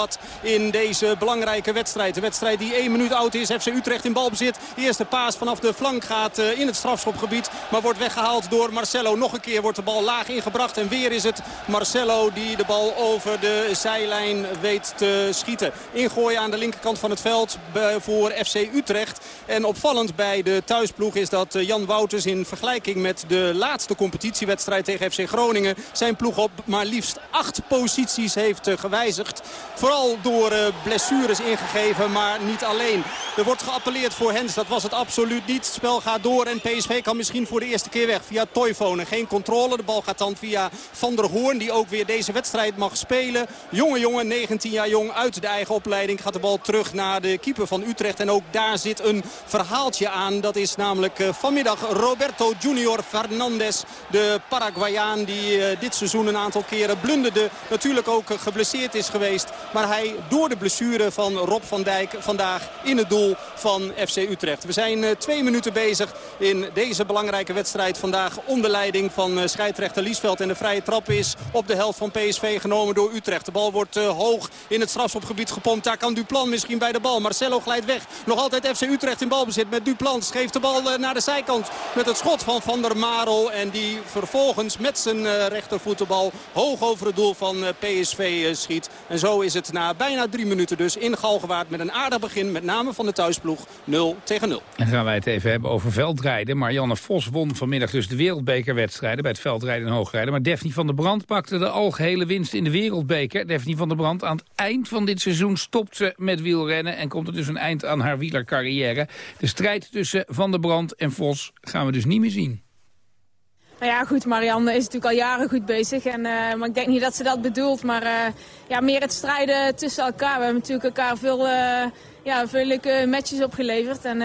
in deze belangrijke wedstrijd. De wedstrijd die één minuut oud is. FC Utrecht in balbezit. Eerste paas vanaf de flank gaat eh, in het strafschopgebied. Maar wordt weggehaald door Marcelo. Nog een keer wordt de bal laag ingebracht. En weer is het Marcelo die de bal over de zijlijn weet te schieten. Ingooien aan de linkerkant van het veld voor FC Utrecht. En opvallend bij de thuisploeg is dat eh, Jan Wouters in vergelijking met de laatste competitiewedstrijd tegen FC Groningen... zijn ploeg op maar liefst acht posities heeft eh, gewijzigd. Vooral door blessures ingegeven, maar niet alleen. Er wordt geappelleerd voor Hens, dat was het absoluut niet. Het spel gaat door en PSV kan misschien voor de eerste keer weg via Toivonen. Geen controle, de bal gaat dan via Van der Hoorn, die ook weer deze wedstrijd mag spelen. Jonge jongen, 19 jaar jong, uit de eigen opleiding. Gaat de bal terug naar de keeper van Utrecht. En ook daar zit een verhaaltje aan. Dat is namelijk eh, vanmiddag Roberto Junior Fernandez. De Paraguayaan die eh, dit seizoen een aantal keren blunderde. Natuurlijk ook geblesseerd is geweest. Maar hij door de blessure van Rob van Dijk vandaag in het doel van FC Utrecht. We zijn eh, twee minuten bezig in deze belangrijke wedstrijd vandaag onder leiding van scheidsrechter Liesveld. En de vrije trap is op de helft van PSV genomen door Utrecht. De bal wordt hoog in het strafschopgebied gepompt. Daar kan Duplan misschien bij de bal. Marcelo glijdt weg. Nog altijd FC Utrecht in balbezit met Duplan. Geeft de bal naar de zijkant met het schot van Van der Marel. En die vervolgens met zijn rechtervoetenbal hoog over het doel van PSV schiet. En zo is het na bijna drie minuten dus in Galgenwaard met een aardig begin. Met name van de thuisploeg 0 tegen 0. En gaan wij het even hebben over veldrijden. Marianne Vos won vanmiddag dus de wereldbekerwedstrijden bij het veldrijden en hoogrijden. Maar Daphne van der Brand pakte de algehele winst in de wereldbeker. Daphne van der Brand aan het eind van dit seizoen stopt ze met wielrennen... en komt er dus een eind aan haar wielercarrière. De strijd tussen Van der Brand en Vos gaan we dus niet meer zien. Nou ja, goed, Marianne is natuurlijk al jaren goed bezig. En, uh, maar ik denk niet dat ze dat bedoelt. Maar uh, ja, meer het strijden tussen elkaar. We hebben natuurlijk elkaar veel, uh, ja, veel leuke matches opgeleverd. En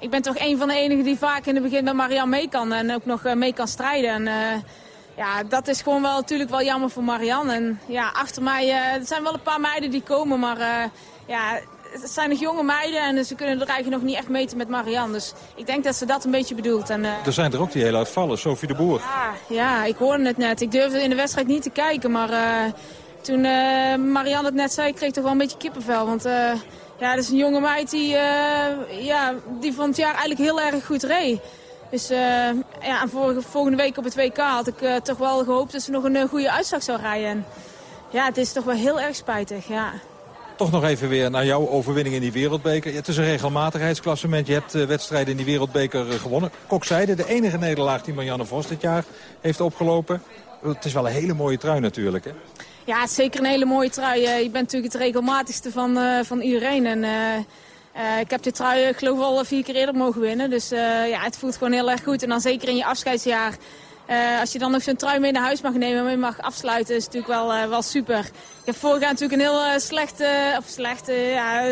ik ben toch een van de enigen die vaak in het begin met Marianne mee kan. En ook nog mee kan strijden. En, ja, dat is gewoon wel natuurlijk wel jammer voor Marianne. En ja, achter mij, er zijn wel een paar meiden die komen. Maar ja, het zijn nog jonge meiden en ze kunnen er eigenlijk nog niet echt meten met Marianne. Dus ik denk dat ze dat een beetje bedoelt. En, uh... Er zijn er ook die heel uitvallen, Sophie de Boer. Ja, ja, ik hoorde het net. Ik durfde in de wedstrijd niet te kijken, maar uh, toen uh, Marianne het net zei, kreeg ik toch wel een beetje kippenvel. Want ja, dat is een jonge meid die, ja, die van het jaar eigenlijk heel erg goed reed. Dus ja, en volgende week op het WK had ik toch wel gehoopt dat ze nog een goede uitslag zou rijden. En, ja, het is toch wel heel erg spijtig, ja. Toch nog even weer naar jouw overwinning in die wereldbeker. Het is een regelmatigheidsklassement. Je hebt uh, wedstrijden in die wereldbeker uh, gewonnen. Kokzijde, de enige nederlaag die Marianne Vos dit jaar heeft opgelopen. Het is wel een hele mooie trui natuurlijk, hè? Ja, zeker een hele mooie trui. Uh, je bent natuurlijk het regelmatigste van, van iedereen. En, ik heb die trui, geloof al vier keer eerder mogen winnen. Dus ja, het voelt gewoon heel erg goed. En dan zeker in je afscheidsjaar uh, als je dan nog zo'n trui mee naar huis mag nemen en mee mag afsluiten, is natuurlijk wel, uh, wel super. Ik heb vorig jaar natuurlijk een heel uh, slechte, of slechte, ja,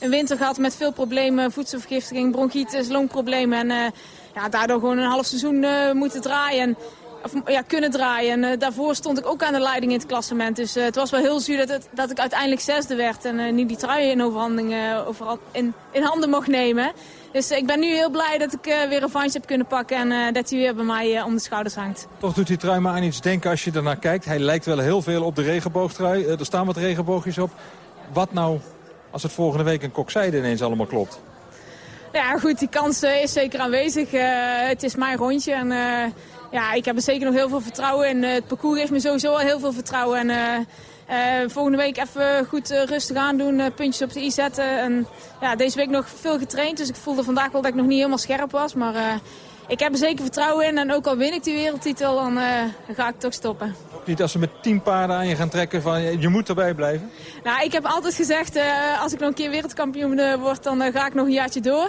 een, winter gehad met veel problemen. Voedselvergiftiging, bronchitis, longproblemen. En ja, daardoor gewoon een half seizoen moeten draaien. Of ja, kunnen draaien. En daarvoor stond ik ook aan de leiding in het klassement. Dus het was wel heel zuur dat, dat ik uiteindelijk zesde werd. En niet die trui in, overal in, in handen mocht nemen. Dus ik ben nu heel blij dat ik uh, weer een vansje heb kunnen pakken en uh, dat hij weer bij mij om de schouders hangt. Toch doet die trui maar aan iets denken als je ernaar kijkt. Hij lijkt wel heel veel op de regenboogtrui. er staan wat regenboogjes op. Wat nou als het volgende week een kokzijde ineens allemaal klopt? Ja goed, die kans is zeker aanwezig. het is mijn rondje en ja, ik heb er zeker nog heel veel vertrouwen in. het parcours geeft me sowieso al heel veel vertrouwen. En, volgende week even goed uh, rustig aandoen, uh, puntjes op de i zetten. En, ja, deze week nog veel getraind, dus ik voelde vandaag wel dat ik nog niet helemaal scherp was. Maar ik heb er zeker vertrouwen in en ook al win ik die wereldtitel, dan, ga ik toch stoppen. Ook niet als ze met tien paarden aan je gaan trekken van je moet erbij blijven? Nou, ik heb altijd gezegd, als ik nog een keer wereldkampioen word, dan ga ik nog een jaartje door.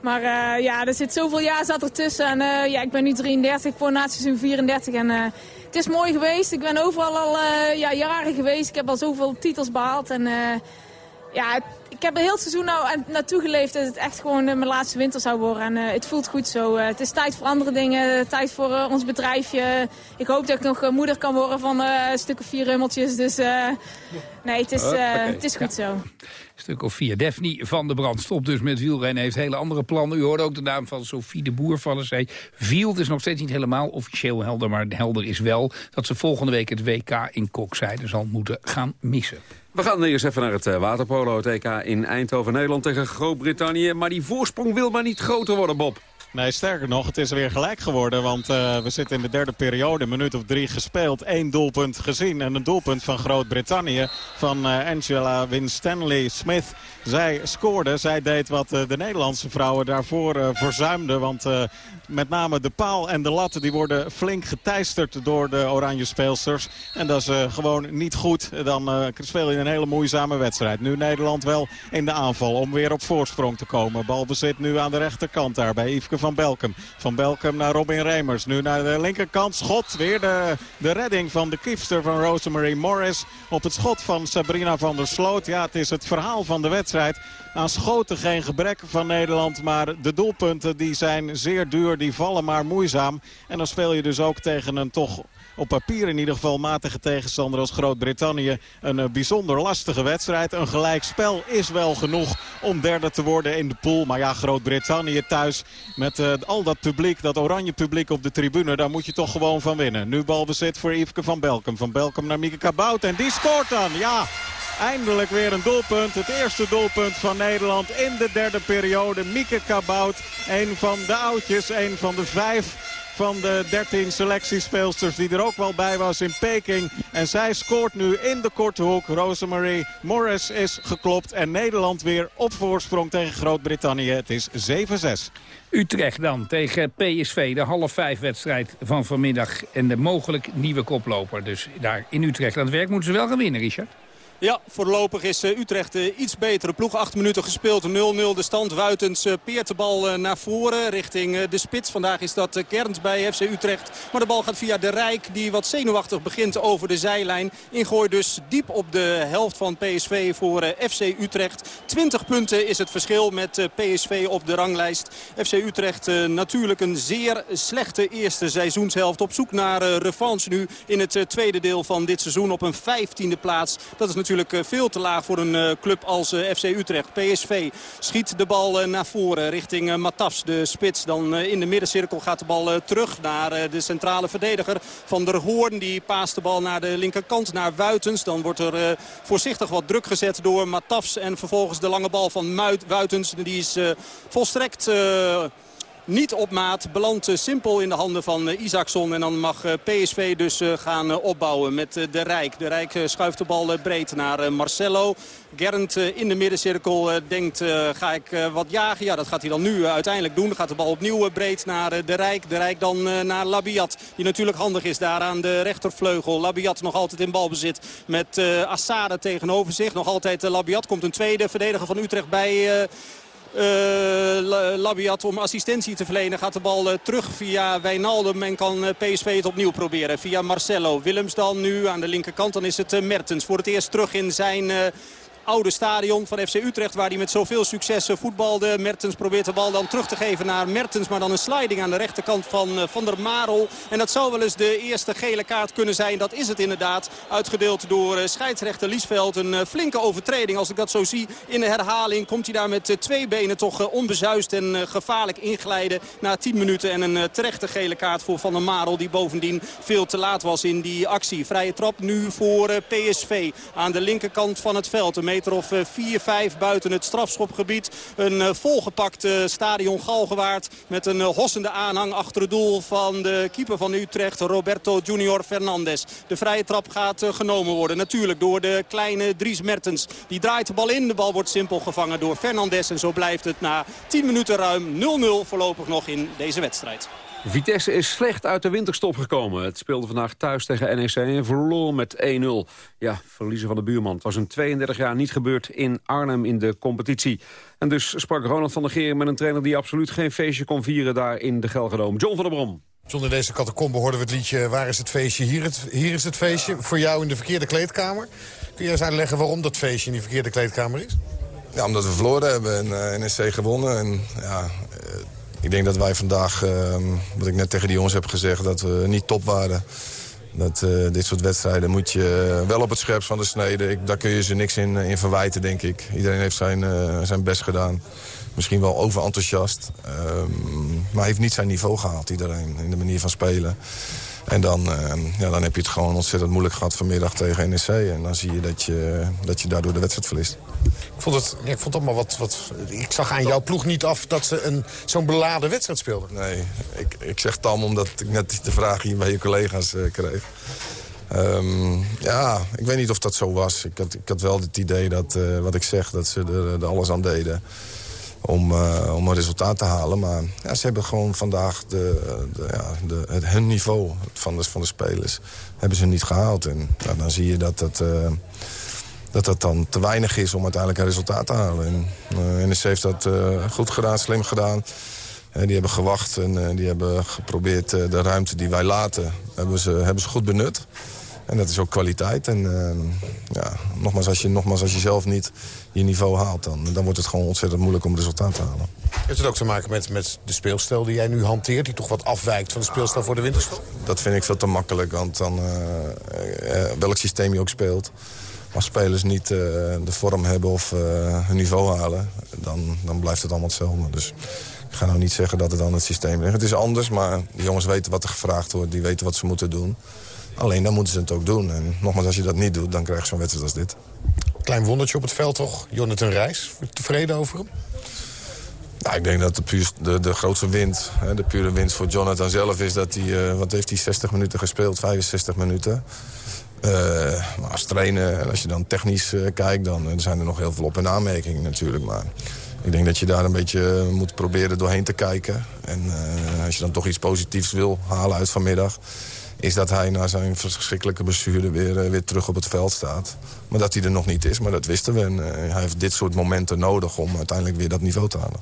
Maar ja, er zit zoveel jaar zat ertussen. En ja, ik ben nu 33, voor na het seizoen 34. En het is mooi geweest. Ik ben overal al ja, jaren geweest. Ik heb al zoveel titels behaald. En ja, ik heb er heel seizoen nou naartoe geleefd dat het echt gewoon mijn laatste winter zou worden. En het voelt goed zo. het is tijd voor andere dingen. Tijd voor ons bedrijfje. Ik hoop dat ik nog moeder kan worden van een stuk of vier rummeltjes. Dus nee, het is, het is goed zo stuk of vier. Daphne van der Brand stopt dus met wielrennen. Heeft hele andere plannen. U hoorde ook de naam van Sophie de Boer vallen. Zij viel is nog steeds niet helemaal officieel helder. Maar helder is wel dat ze volgende week het WK in Kokzijde zal moeten gaan missen. We gaan eerst even naar het eh, waterpolo. Het EK in Eindhoven, Nederland tegen Groot-Brittannië. Maar die voorsprong wil maar niet groter worden, Bob. Nee, sterker nog, het is weer gelijk geworden. Want uh, we zitten in de derde periode, een minuut of drie gespeeld. Eén doelpunt gezien en een doelpunt van Groot-Brittannië. Van uh, Angela Winstanley Smith. Zij scoorde, zij deed wat uh, de Nederlandse vrouwen daarvoor verzuimden. Want met name de paal en de latten die worden flink geteisterd door de oranje speelsters. En dat is gewoon niet goed. Dan speel je een hele moeizame wedstrijd. Nu Nederland wel in de aanval om weer op voorsprong te komen. Balbezit nu aan de rechterkant daar bij Yveske van Belkem. Van Belkem naar Robin Remers. Nu naar de linkerkant. Schot. Weer de, de redding van de kiefster van Rosemary Morris. Op het schot van Sabrina van der Sloot. Ja, het is het verhaal van de wedstrijd. Aan schoten geen gebrek van Nederland. Maar de doelpunten die zijn zeer duur. Die vallen maar moeizaam. En dan speel je dus ook tegen een toch op papier in ieder geval matige tegenstander als Groot-Brittannië. Een uh, bijzonder lastige wedstrijd. Een gelijk spel is wel genoeg om derde te worden in de pool. Maar ja, Groot-Brittannië thuis met uh, al dat publiek, dat oranje publiek op de tribune. Daar moet je toch gewoon van winnen. Nu balbezit voor Yveske van Belkem. Van Belkem naar Mieke Kabout en die scoort dan. Ja, Eindelijk weer een doelpunt. Het eerste doelpunt van Nederland in de derde periode. Mieke Kabout, een van de oudjes, een van de vijf van de 13 selectiespeelsters die er ook wel bij was in Peking. En zij scoort nu in de korte hoek. Rosemary Morris is geklopt en Nederland weer op voorsprong tegen Groot-Brittannië. Het is 7-6. Utrecht dan tegen PSV, de half vijf wedstrijd van vanmiddag. En de mogelijk nieuwe koploper. Dus daar in Utrecht aan het werk moeten ze wel gaan winnen, Richard. Ja, voorlopig is eh, Utrecht uh, iets betere ploeg. Acht minuten gespeeld, 0-0 de stand. Wuitens uh, peert de bal naar voren richting de spits. Vandaag is dat Kerns bij FC Utrecht. Maar de bal gaat via de Rijk die wat zenuwachtig begint over de zijlijn. Ingooi dus diep op de helft van PSV voor FC Utrecht. 20 punten is het verschil met PSV op de ranglijst. FC Utrecht natuurlijk een zeer slechte eerste seizoenshelft. Op zoek naar revanche nu in het tweede deel van dit seizoen op een 15e plaats. Dat is natuurlijk eh, veel te laag voor een eh, club als eh, FC Utrecht. PSV schiet de bal naar voren richting Matafs, de spits. Dan in de middencirkel gaat de bal terug naar de centrale verdediger van der Hoorn. Die paast de bal naar de linkerkant, naar Wuitens. Dan wordt er voorzichtig wat druk gezet door Matafs. En vervolgens de lange bal van Wuitens. Die is volstrekt niet op maat. Belandt eh, simpel in de handen van eh, Isaacson. En dan mag eh, PSV dus gaan opbouwen met de Rijk. De Rijk schuift de bal breed naar Marcelo. Gernt in de middencirkel denkt, ga ik wat jagen? Ja, dat gaat hij dan nu uiteindelijk doen. Dan gaat de bal opnieuw breed naar de Rijk. De Rijk dan naar Labiat, die natuurlijk handig is daar aan de rechtervleugel. Labiat nog altijd in balbezit met Assade tegenover zich. Nog altijd Labiat komt een tweede verdediger van Utrecht bij... Uh, Labiat om assistentie te verlenen. Gaat de bal uh, terug via Wijnaldum en kan uh, PSV het opnieuw proberen. Via Marcelo. Willems dan nu aan de linkerkant. Dan is het Mertens voor het eerst terug in zijn oude stadion van FC Utrecht. Waar hij met zoveel succes eh, voetbalde. Mertens probeert de bal dan terug te geven naar Mertens. Maar dan een sliding aan de rechterkant van eh, Van der Marel. En dat zou wel eens de eerste gele kaart kunnen zijn. Dat is het inderdaad. Uitgedeeld door eh, scheidsrechter Liesveld. Een flinke overtreding als ik dat zo zie. In de herhaling komt hij daar met twee benen toch onbezuist en gevaarlijk inglijden. Na 10 minuten en een terechte gele kaart voor Van der Marel. Die bovendien veel te laat was in die actie. Vrije trap nu voor PSV. Aan de linkerkant van het veld. Een meter of 4-5 eh, buiten het strafschopgebied. Een eh, volgepakt eh, stadion Galgenwaard met een hossende aanhang achter het doel van de keeper van Utrecht, Roberto Junior Fernandez. De vrije trap gaat genomen worden. Natuurlijk door de kleine Dries Mertens. Die draait de bal in. De bal wordt simpel gevangen door Fernandez. En zo blijft het na 10 minuten ruim 0-0 voorlopig nog in deze wedstrijd. Vitesse is slecht uit de winterstop gekomen. Het speelde vandaag thuis tegen NEC en verloor met 1-0. Ja, verliezen van de buurman. Het was een 32 jaar niet gebeurd in Arnhem in de competitie. En dus sprak Ronald van der Geer met een trainer... die absoluut geen feestje kon vieren daar in de Gelgedoom. John van der Brom. Zonder deze catacombe hoorden we het liedje Waar is het feestje? Hier, het, hier is het feestje. Voor jou in de verkeerde kleedkamer. Kun je eens uitleggen waarom dat feestje in die verkeerde kleedkamer is? Ja, omdat we verloren hebben en uh, eh, NEC gewonnen. En ja, uh, ik denk dat wij vandaag, ehm, wat ik net tegen die jongens heb gezegd... dat we niet top waren. Dat, uh, dit soort wedstrijden moet je wel op het scherpst van de snede. Ik, daar kun je ze niks in, in verwijten, denk ik. Iedereen heeft zijn, zijn best gedaan. Misschien wel overenthousiast. Um, maar heeft niet zijn niveau gehaald, iedereen, in de manier van spelen. En dan, ja, dan heb je het gewoon ontzettend moeilijk gehad vanmiddag tegen NEC. En dan zie je dat je, dat je daardoor de wedstrijd verliest. Ik vond het, ik vond het allemaal wat, wat... Ik zag aan jouw ploeg niet af dat ze een, zo'n beladen wedstrijd speelden. Nee, ik, ik zeg Tam omdat ik net de vraag hier bij je collega's kreeg. Um, ja, ik weet niet of dat zo was. Ik had, ik had wel het idee dat, uh, wat ik zeg, dat ze er, er alles aan deden om, uh, om een resultaat te halen. Maar ja, ze hebben gewoon vandaag de, de, ja, de, het, hun niveau van de, van de spelers hebben ze niet gehaald. En nou, dan zie je dat het, uh, dat dat dan te weinig is om uiteindelijk een resultaat te halen. En uh, NEC heeft dat goed gedaan, slim gedaan. die hebben gewacht en die hebben geprobeerd de ruimte die wij laten... hebben ze, hebben ze goed benut. En dat is ook kwaliteit. En uh, ja, nogmaals, als je, nogmaals, als je zelf niet je niveau haalt... Dan, dan wordt het gewoon ontzettend moeilijk om resultaat te halen. Heeft het ook te maken met, met de speelstijl die jij nu hanteert... die toch wat afwijkt van de speelstijl voor de winterstop? Dat vind ik veel te makkelijk, want dan, uh, uh, welk systeem je ook speelt... als spelers niet de vorm hebben of hun niveau halen... Dan, dan blijft het allemaal hetzelfde. Dus ik ga nou niet zeggen dat het dan het systeem ligt. Het is anders, maar de jongens weten wat er gevraagd wordt. Die weten wat ze moeten doen. Alleen dan moeten ze het ook doen. En nogmaals, als je dat niet doet, dan krijg je zo'n wedstrijd als dit. Klein wondertje op het veld toch? Jonathan Reis, tevreden over hem? Nou, ik denk dat de, puur, de, de grootste winst, hè, de pure winst voor Jonathan zelf is dat hij, uh, wat heeft hij, 60 minuten gespeeld, 65 minuten. Uh, maar als trainer, als je dan technisch uh, kijkt, dan zijn er nog heel veel op- en aanmerkingen natuurlijk. Maar ik denk dat je daar een beetje moet proberen doorheen te kijken. En als je dan toch iets positiefs wil halen uit vanmiddag is dat hij na zijn verschrikkelijke bestuurder weer, uh, weer terug op het veld staat. Maar dat hij er nog niet is, maar dat wisten we. En uh, hij heeft dit soort momenten nodig om uiteindelijk weer dat niveau te halen.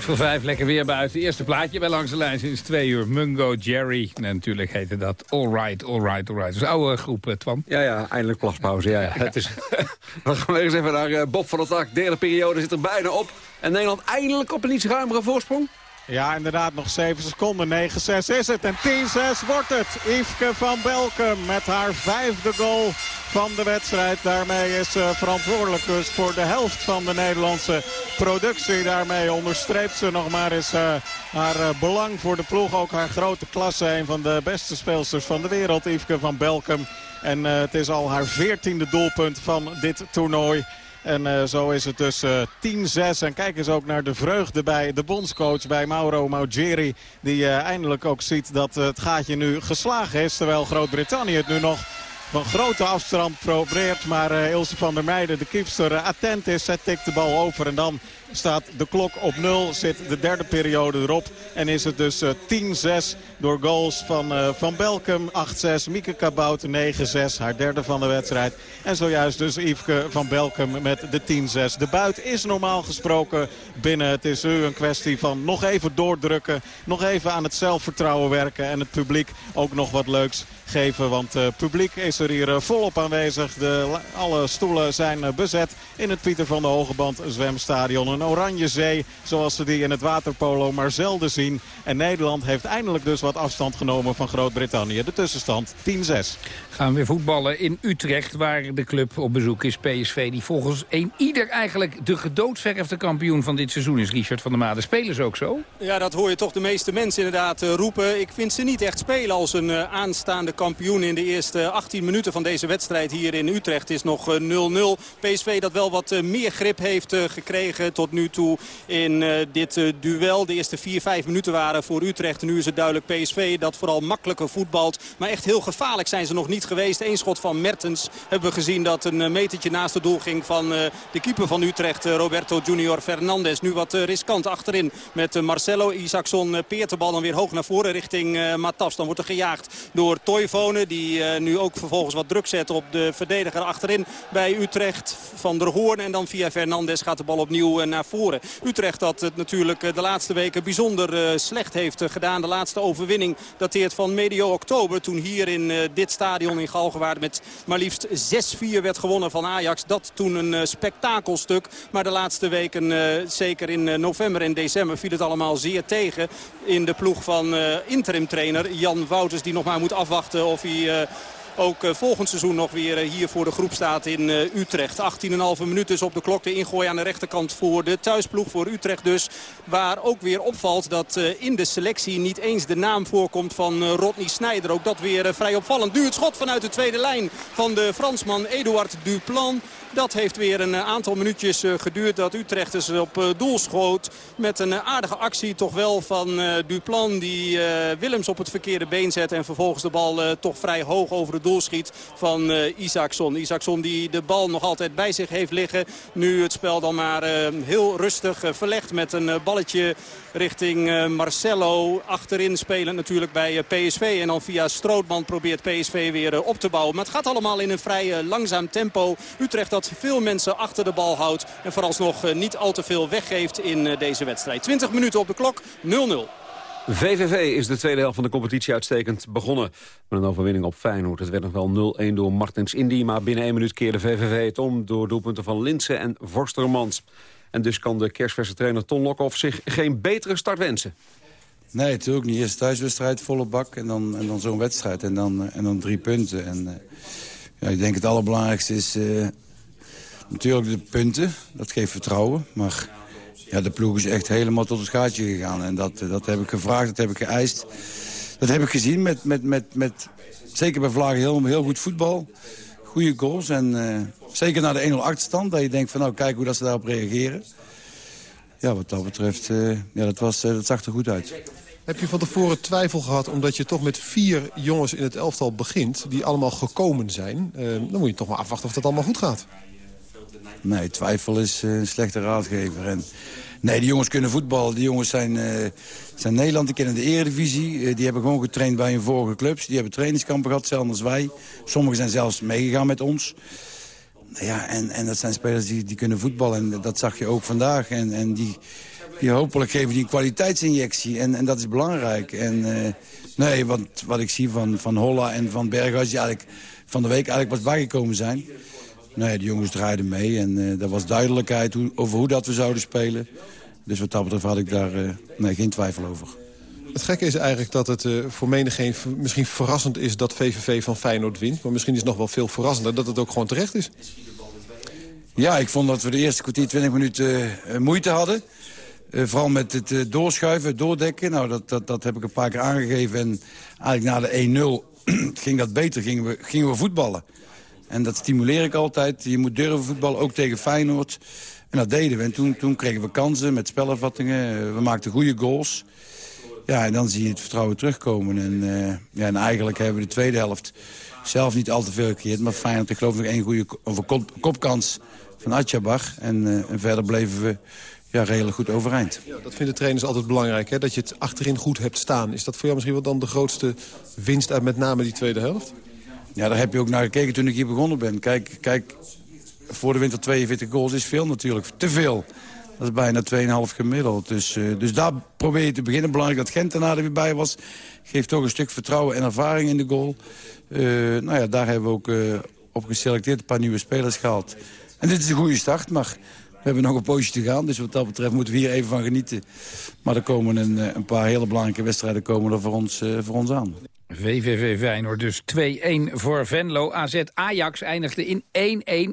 Kwart voor vijf, lekker weer buiten. Eerste plaatje bij Langs de Lijn sinds twee uur. Mungo, Jerry. En natuurlijk heette dat All Right, All Right, All Right. Dus oude groep, uh, Twan. Ja, ja, eindelijk plaspauze. Ja, ja. Het is, we gaan weer eens even naar uh, Bob van der Tak. Derde periode zit er bijna op. En Nederland eindelijk op een iets ruimere voorsprong. Ja, inderdaad, nog 7 seconden. 9-6 is het. En 10-6 wordt het. Yveske van Belkem met haar vijfde goal van de wedstrijd. Daarmee is ze verantwoordelijk dus voor de helft van de Nederlandse productie. Daarmee onderstreept ze nog maar eens uh, haar uh, belang voor de ploeg. Ook haar grote klasse. Een van de beste speelsters van de wereld, Yveske van Belkem. En het is al haar veertiende doelpunt van dit toernooi. En uh, zo is het dus uh, 10-6. En kijk eens ook naar de vreugde bij de bondscoach, bij Mauro Maugeri. Die uh, eindelijk ook ziet dat het gaatje nu geslagen is. Terwijl Groot-Brittannië het nu nog van grote afstand probeert. Maar Ilse van der Meijden, de kiepster, attent is. Zij tikt de bal over en dan staat de klok op nul. Zit de derde periode erop. En is het dus uh, 10-6 door goals van Van Belkem 8-6. Mieke Kabout 9-6. Haar derde van de wedstrijd. En zojuist dus Yveske van Belkem met de 10-6. De buit is normaal gesproken binnen. Het is nu een kwestie van nog even doordrukken. Nog even aan het zelfvertrouwen werken. En het publiek ook nog wat leuks geven. Want het publiek is er hier volop aanwezig. De, alle stoelen zijn bezet in het Pieter van de Hogeband zwemstadion. Een oranje zee zoals ze die in het waterpolo maar zelden zien. En Nederland heeft eindelijk dus wat afstand genomen van Groot-Brittannië. De tussenstand 10-6. Gaan we weer voetballen in Utrecht waar de club op bezoek is. PSV die volgens een ieder eigenlijk de gedoodverfde kampioen van dit seizoen is. Richard van der Made. Spelen ze ook zo? Ja, dat hoor je toch de meeste mensen inderdaad uh, roepen. Ik vind ze niet echt spelen als een uh, aanstaande kampioen in de eerste 18 minuten van deze wedstrijd hier in Utrecht. Het is nog 0-0. Uh, PSV dat wel wat meer grip heeft gekregen tot nu toe in dit duel. De eerste 4-5 minuten waren voor Utrecht. Nu is het duidelijk PSV dat vooral makkelijker voetbalt. Maar echt heel gevaarlijk zijn ze nog niet geweest. Eén schot van Mertens hebben we gezien dat een metertje naast het doel ging van de keeper van Utrecht, Roberto Junior Fernandez. Nu wat riskant achterin met Marcelo. Isaacson peert de bal dan weer hoog naar voren richting Matas. Dan wordt er gejaagd door Toivonen die nu ook vervolgens wat druk zet op de verdediger achterin bij Utrecht van der Hoorn. En dan via Fernandez gaat de bal opnieuw naar Utrecht dat het natuurlijk de laatste weken bijzonder slecht heeft gedaan. De laatste overwinning dateert van medio oktober toen hier in dit stadion in Galgenwaard met maar liefst 6-4 werd gewonnen van Ajax. Dat toen een spektakelstuk. Maar de laatste weken, zeker in november en december, viel het allemaal zeer tegen. In de ploeg van interim trainer Jan Wouters die nog maar moet afwachten of hij ook uh, volgend seizoen nog weer uh, hier voor de groep staat in uh, Utrecht. 18,5 minuten dus op de klok. De ingooi aan de rechterkant voor de thuisploeg voor Utrecht dus. Waar ook weer opvalt dat in de selectie niet eens de naam voorkomt van Rodney Snijder. Ook dat weer vrij opvallend. Nu het schot vanuit de tweede lijn van de Fransman Eduard Duplan. Dat heeft weer een aantal minuutjes geduurd dat Utrecht dus op doel schoot. Met een aardige actie toch wel van Duplan die Willems op het verkeerde been zet. En vervolgens de bal toch vrij hoog over het doel schiet van Isaacson. Isaacson die de bal nog altijd bij zich heeft liggen. Nu het spel dan maar heel rustig verlegd met een balletje richting Marcelo. Achterin spelen natuurlijk bij PSV. En dan via Strootman probeert PSV weer op te bouwen. Maar het gaat allemaal in een vrij langzaam tempo. Utrecht dat veel mensen achter de bal houdt. En vooralsnog niet al te veel weggeeft in deze wedstrijd. 20 minuten op de klok, 0-0. VVV is de tweede helft van de competitie uitstekend begonnen. Met een overwinning op Feyenoord. Het werd nog wel 0-1 door Martens Indy. Maar binnen één minuut keerde VVV het om door doelpunten van Linsen en Vorstermans. En dus kan de kerstverse trainer Ton Lokhoff zich geen betere start wensen. Nee, natuurlijk niet. Eerst thuiswedstrijd, volle bak en dan, en dan zo'n wedstrijd. En dan, en dan drie punten. En, uh, ja, ik denk het allerbelangrijkste is uh, natuurlijk de punten. Dat geeft vertrouwen. Maar ja, de ploeg is echt helemaal tot het gaatje gegaan. En dat, dat heb ik gevraagd, dat heb ik geëist. Dat heb ik gezien met, met, met, met zeker bij Vlagen heel, heel goed voetbal. Goede goals en uh, zeker na de 1-0 achterstand. Dat je denkt van nou, kijk hoe dat ze daarop reageren. Ja, wat dat betreft, uh, ja, dat, was, uh, dat zag er goed uit. Heb je van tevoren twijfel gehad omdat je toch met vier jongens in het elftal begint... die allemaal gekomen zijn? dan moet je toch maar afwachten of dat allemaal goed gaat. Nee, twijfel is een slechte raadgever. En nee, die jongens kunnen voetballen. Die jongens zijn, uh, zijn Nederland, kennen de eredivisie. Uh, die hebben gewoon getraind bij hun vorige clubs. Die hebben trainingskampen gehad, hetzelfde als wij. Sommigen zijn zelfs meegegaan met ons. Ja, en, en dat zijn spelers die, die kunnen voetballen. En dat zag je ook vandaag. En, en die, die hopelijk geven die een kwaliteitsinjectie. En, en dat is belangrijk. En nee, wat, wat ik zie van, van Holla en van Berghuis... die eigenlijk van de week eigenlijk pas bijgekomen zijn... Nee, de jongens draaiden mee en uh, er was duidelijkheid hoe, over hoe dat we zouden spelen. Dus wat dat betreft had ik daar nee, geen twijfel over. Het gekke is eigenlijk dat het uh, voor menigeen misschien verrassend is dat VVV van Feyenoord wint. Maar misschien is het nog wel veel verrassender dat het ook gewoon terecht is. Ja, ik vond dat we de eerste kwartier, 20 minuten uh, moeite hadden. Uh, vooral met het doorschuiven, het doordekken. Nou, dat, dat, dat heb ik een paar keer aangegeven. En eigenlijk na de 1-0 ging dat beter, gingen we, gingen we voetballen. En dat stimuleer ik altijd. Je moet durven voetballen, ook tegen Feyenoord. En dat deden we. En toen, toen kregen we kansen met spelervattingen. We maakten goede goals. Ja, en dan zie je het vertrouwen terugkomen. En, uh, ja, en eigenlijk hebben we de tweede helft zelf niet al te veel gecreëerd. Maar Feyenoord, ik geloof nog één goede kopkans van Atjabach. En, uh, en verder bleven we ja, redelijk goed overeind. Ja, dat vinden trainers altijd belangrijk, hè? dat je het achterin goed hebt staan. Is dat voor jou misschien wel dan de grootste winst uit met name die tweede helft? Ja, daar heb je ook naar gekeken toen ik hier begonnen ben. Kijk, kijk voor de winter 42 goals is veel natuurlijk. Te veel. Dat is bijna 2,5 gemiddeld. Dus, uh, dus daar probeer je te beginnen. Belangrijk dat Gent er weer bij was. Geeft toch een stuk vertrouwen en ervaring in de goal. Uh, nou ja, daar hebben we ook uh, op geselecteerd een paar nieuwe spelers gehaald. En dit is een goede start, maar we hebben nog een poosje te gaan. Dus wat dat betreft moeten we hier even van genieten. Maar er komen een, een paar hele belangrijke wedstrijden komen er voor ons, voor ons aan. VVV Feyenoord dus 2-1 voor Venlo. AZ Ajax eindigde in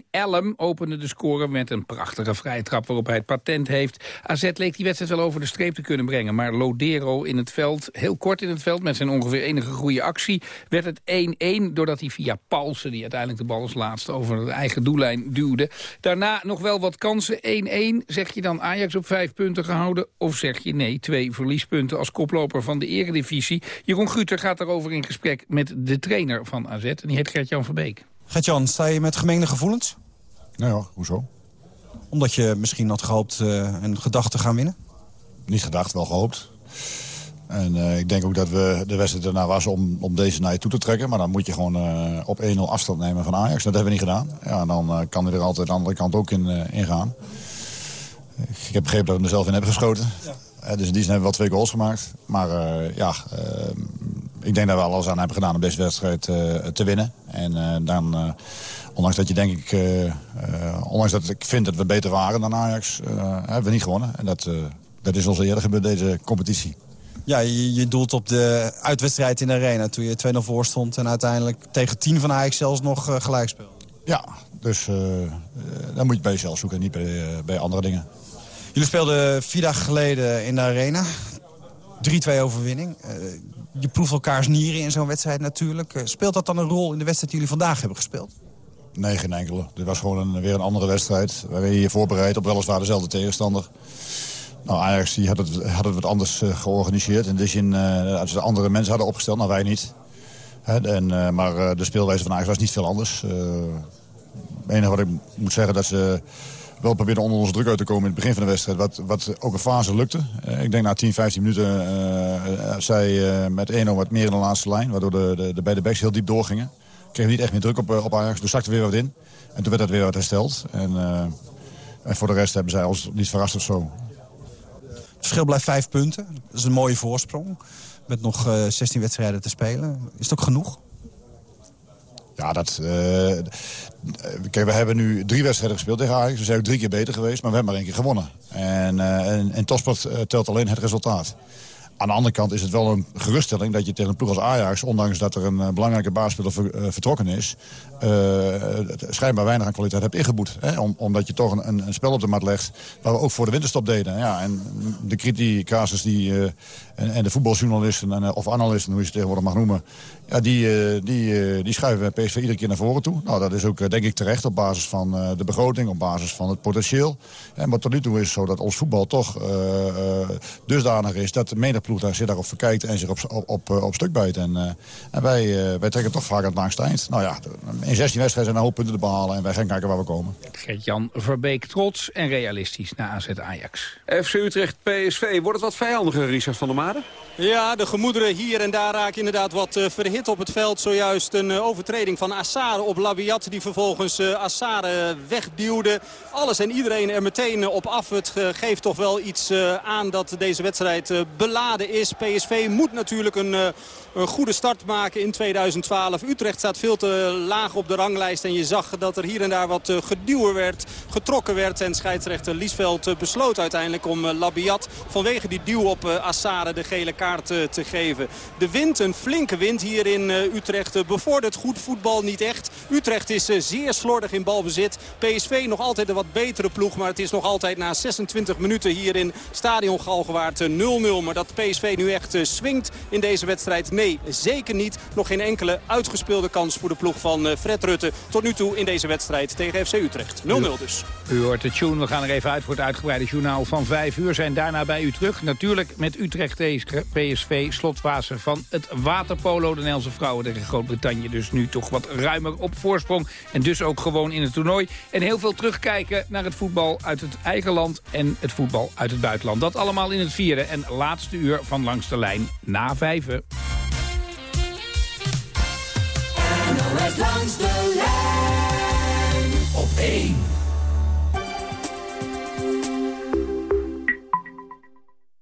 1-1. Elm opende de score met een prachtige vrije trap waarop hij het patent heeft. AZ leek die wedstrijd wel over de streep te kunnen brengen. Maar Lodero in het veld, heel kort in het veld... met zijn ongeveer enige goede actie, werd het 1-1... doordat hij via Paulsen, die uiteindelijk de bal als laatste... over de eigen doellijn duwde. Daarna nog wel wat kansen. 1-1. Zeg je dan Ajax op vijf punten gehouden? Of zeg je nee, twee verliespunten als koploper van de eredivisie? Jeroen Guter gaat daarover in gesprek met de trainer van AZ. En die heet Gert-Jan Verbeek. Gert-Jan, sta je met gemengde gevoelens? Nou ja, hoezo? Omdat je misschien had gehoopt uh, een gedacht te gaan winnen? Niet gedacht, wel gehoopt. En uh, ik denk ook dat we de wedstrijd erna was om, om deze naar je toe te trekken. Maar dan moet je gewoon uh, op 1-0 afstand nemen van Ajax. Dat hebben we niet gedaan. Ja, en dan kan hij er altijd de andere kant ook in, in gaan. Ik heb begrepen dat we er zelf in hebben geschoten. Ja. dus in die zin hebben we wel twee goals gemaakt. Maar ja, ik denk dat we alles aan hebben gedaan om deze wedstrijd uh, te winnen. En uh, dan, uh, ondanks dat je denk ik, ondanks dat ik vind dat we beter waren dan Ajax, hebben we niet gewonnen. En dat, dat is ons eerder gebeurd deze competitie. Ja, je, je, doelt op de uitwedstrijd in de arena toen je 2-0 voor stond... en uiteindelijk tegen 10 van Ajax zelfs nog gelijk speelde. Ja, dus dan moet je bij jezelf zoeken, niet bij, bij andere dingen. Jullie speelden vier dagen geleden in de arena. 3-2 overwinning je proeft elkaars nieren in zo'n wedstrijd natuurlijk. Eh, speelt dat dan een rol in de wedstrijd die jullie vandaag hebben gespeeld? Nee, geen enkele. Dit was gewoon een, weer een andere wedstrijd. We hebben je voorbereid op weliswaar dezelfde tegenstander. Nou, Ajax die had, het, het wat anders uh, georganiseerd. In de zin uh, ze andere mensen hadden opgesteld, nou wij niet. Hè, en, maar de speelwijze van Ajax was niet veel anders. het enige wat ik moet zeggen dat ze wel proberen onder onze druk uit te komen in het begin van de wedstrijd. Wat, wat ook een fase lukte. Uh, ik denk na 10, 15 minuten uh, zij uh, met 1-0 wat meer in de laatste lijn. Waardoor de, de, de beide backs heel diep doorgingen. Kregen niet echt meer druk op, op Ajax. Dus zakte weer wat in. En toen werd dat weer wat hersteld. En, en voor de rest hebben zij ons niet verrast of zo. Het verschil blijft 5 punten. Dat is een mooie voorsprong. Met nog 16 wedstrijden te spelen. Is het ook genoeg? Ja, dat, uh, kijk, we hebben nu drie wedstrijden gespeeld tegen Ajax. We zijn ook drie keer beter geweest, maar we hebben maar één keer gewonnen. En, uh, en, uh, telt alleen het resultaat. Aan de andere kant is het wel een geruststelling dat je tegen een ploeg als Ajax... ondanks dat er een belangrijke baasspeler ver, vertrokken is... schijnbaar weinig aan kwaliteit hebt ingeboet. Hè? Om, omdat je toch een, een, spel op de mat legt waar we ook voor de winterstop deden. Ja, en de criticasus die, en, en, de voetbaljournalisten en, of analisten, hoe je ze tegenwoordig mag noemen... Ja, die, uh, die, uh, die schuiven PSV iedere keer naar voren toe. Nou, dat is ook denk ik terecht op basis van de begroting, op basis van het potentieel. En maar tot nu toe is het zo dat ons voetbal toch dusdanig is... dat de menigploeg daar, zich daarop verkijkt en zich op, op, op, op stuk bijt. En, en wij, wij trekken toch vaak aan het langste eind. Nou ja, in 16 wedstrijden zijn er een hoop punten te behalen... en wij gaan kijken waar we komen. Gert-Jan Verbeek trots en realistisch na AZ Ajax. FC Utrecht PSV, wordt het wat vijandiger, Richard van der Made? Ja, de gemoederen hier en daar raken inderdaad wat op het veld. Zojuist een eh, overtreding van Assare op Labiat. Die vervolgens uh, Assare wegduwde. Alles en iedereen er meteen op af. Het geeft toch wel iets aan dat deze wedstrijd beladen is. PSV moet natuurlijk een, een goede start maken in 2012. Utrecht staat veel te laag op de ranglijst. En je zag dat er hier en daar wat geduwer werd, getrokken werd. En scheidsrechter Liesveld besloot uiteindelijk om Labiat vanwege die duw op Assade de gele kaart te geven. De wind, een flinke wind hier in Utrecht, bevordert goed voetbal niet echt. Utrecht is zeer slordig in balbezit. PSV nog altijd een wat betere ploeg. Maar het is nog altijd na 26 minuten hier in stadion Galgenwaard 0-0. Maar dat PSV nu echt swingt in deze wedstrijd? Nee, zeker niet. Nog geen enkele uitgespeelde kans voor de ploeg van Fred Rutte. Tot nu toe in deze wedstrijd tegen FC Utrecht. 0-0 dus. U hoort de tune. We gaan er even uit voor het uitgebreide journaal van 5 uur. Zijn daarna bij u terug. Natuurlijk met Utrecht tegen PSV. Slotfase van het waterpolo. De Nederlandse vrouwen tegen Groot-Brittannië. Dus nu toch wat ruimer op voorsprong. En dus ook gewoon in het toernooi. En heel veel terugkijken naar het voetbal uit het eigen land en het voetbal uit het buitenland. Dat allemaal in het vierde en laatste uur van Langs de Lijn na vijven. langs de lijn op één.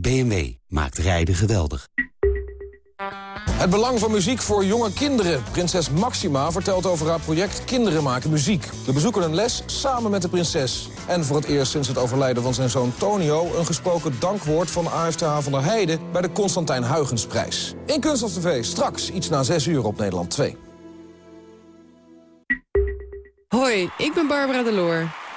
BMW maakt rijden geweldig. Het belang van muziek voor jonge kinderen. Prinses Maxima vertelt over haar project Kinderen maken muziek. We bezoeken een les samen met de prinses. En voor het eerst sinds het overlijden van zijn zoon Tonio... een gesproken dankwoord van AFTH van der Heijden... bij de Constantijn Huygensprijs. In Kunst of TV, straks iets na 6 uur op Nederland 2. Hoi, ik ben Barbara Deloor.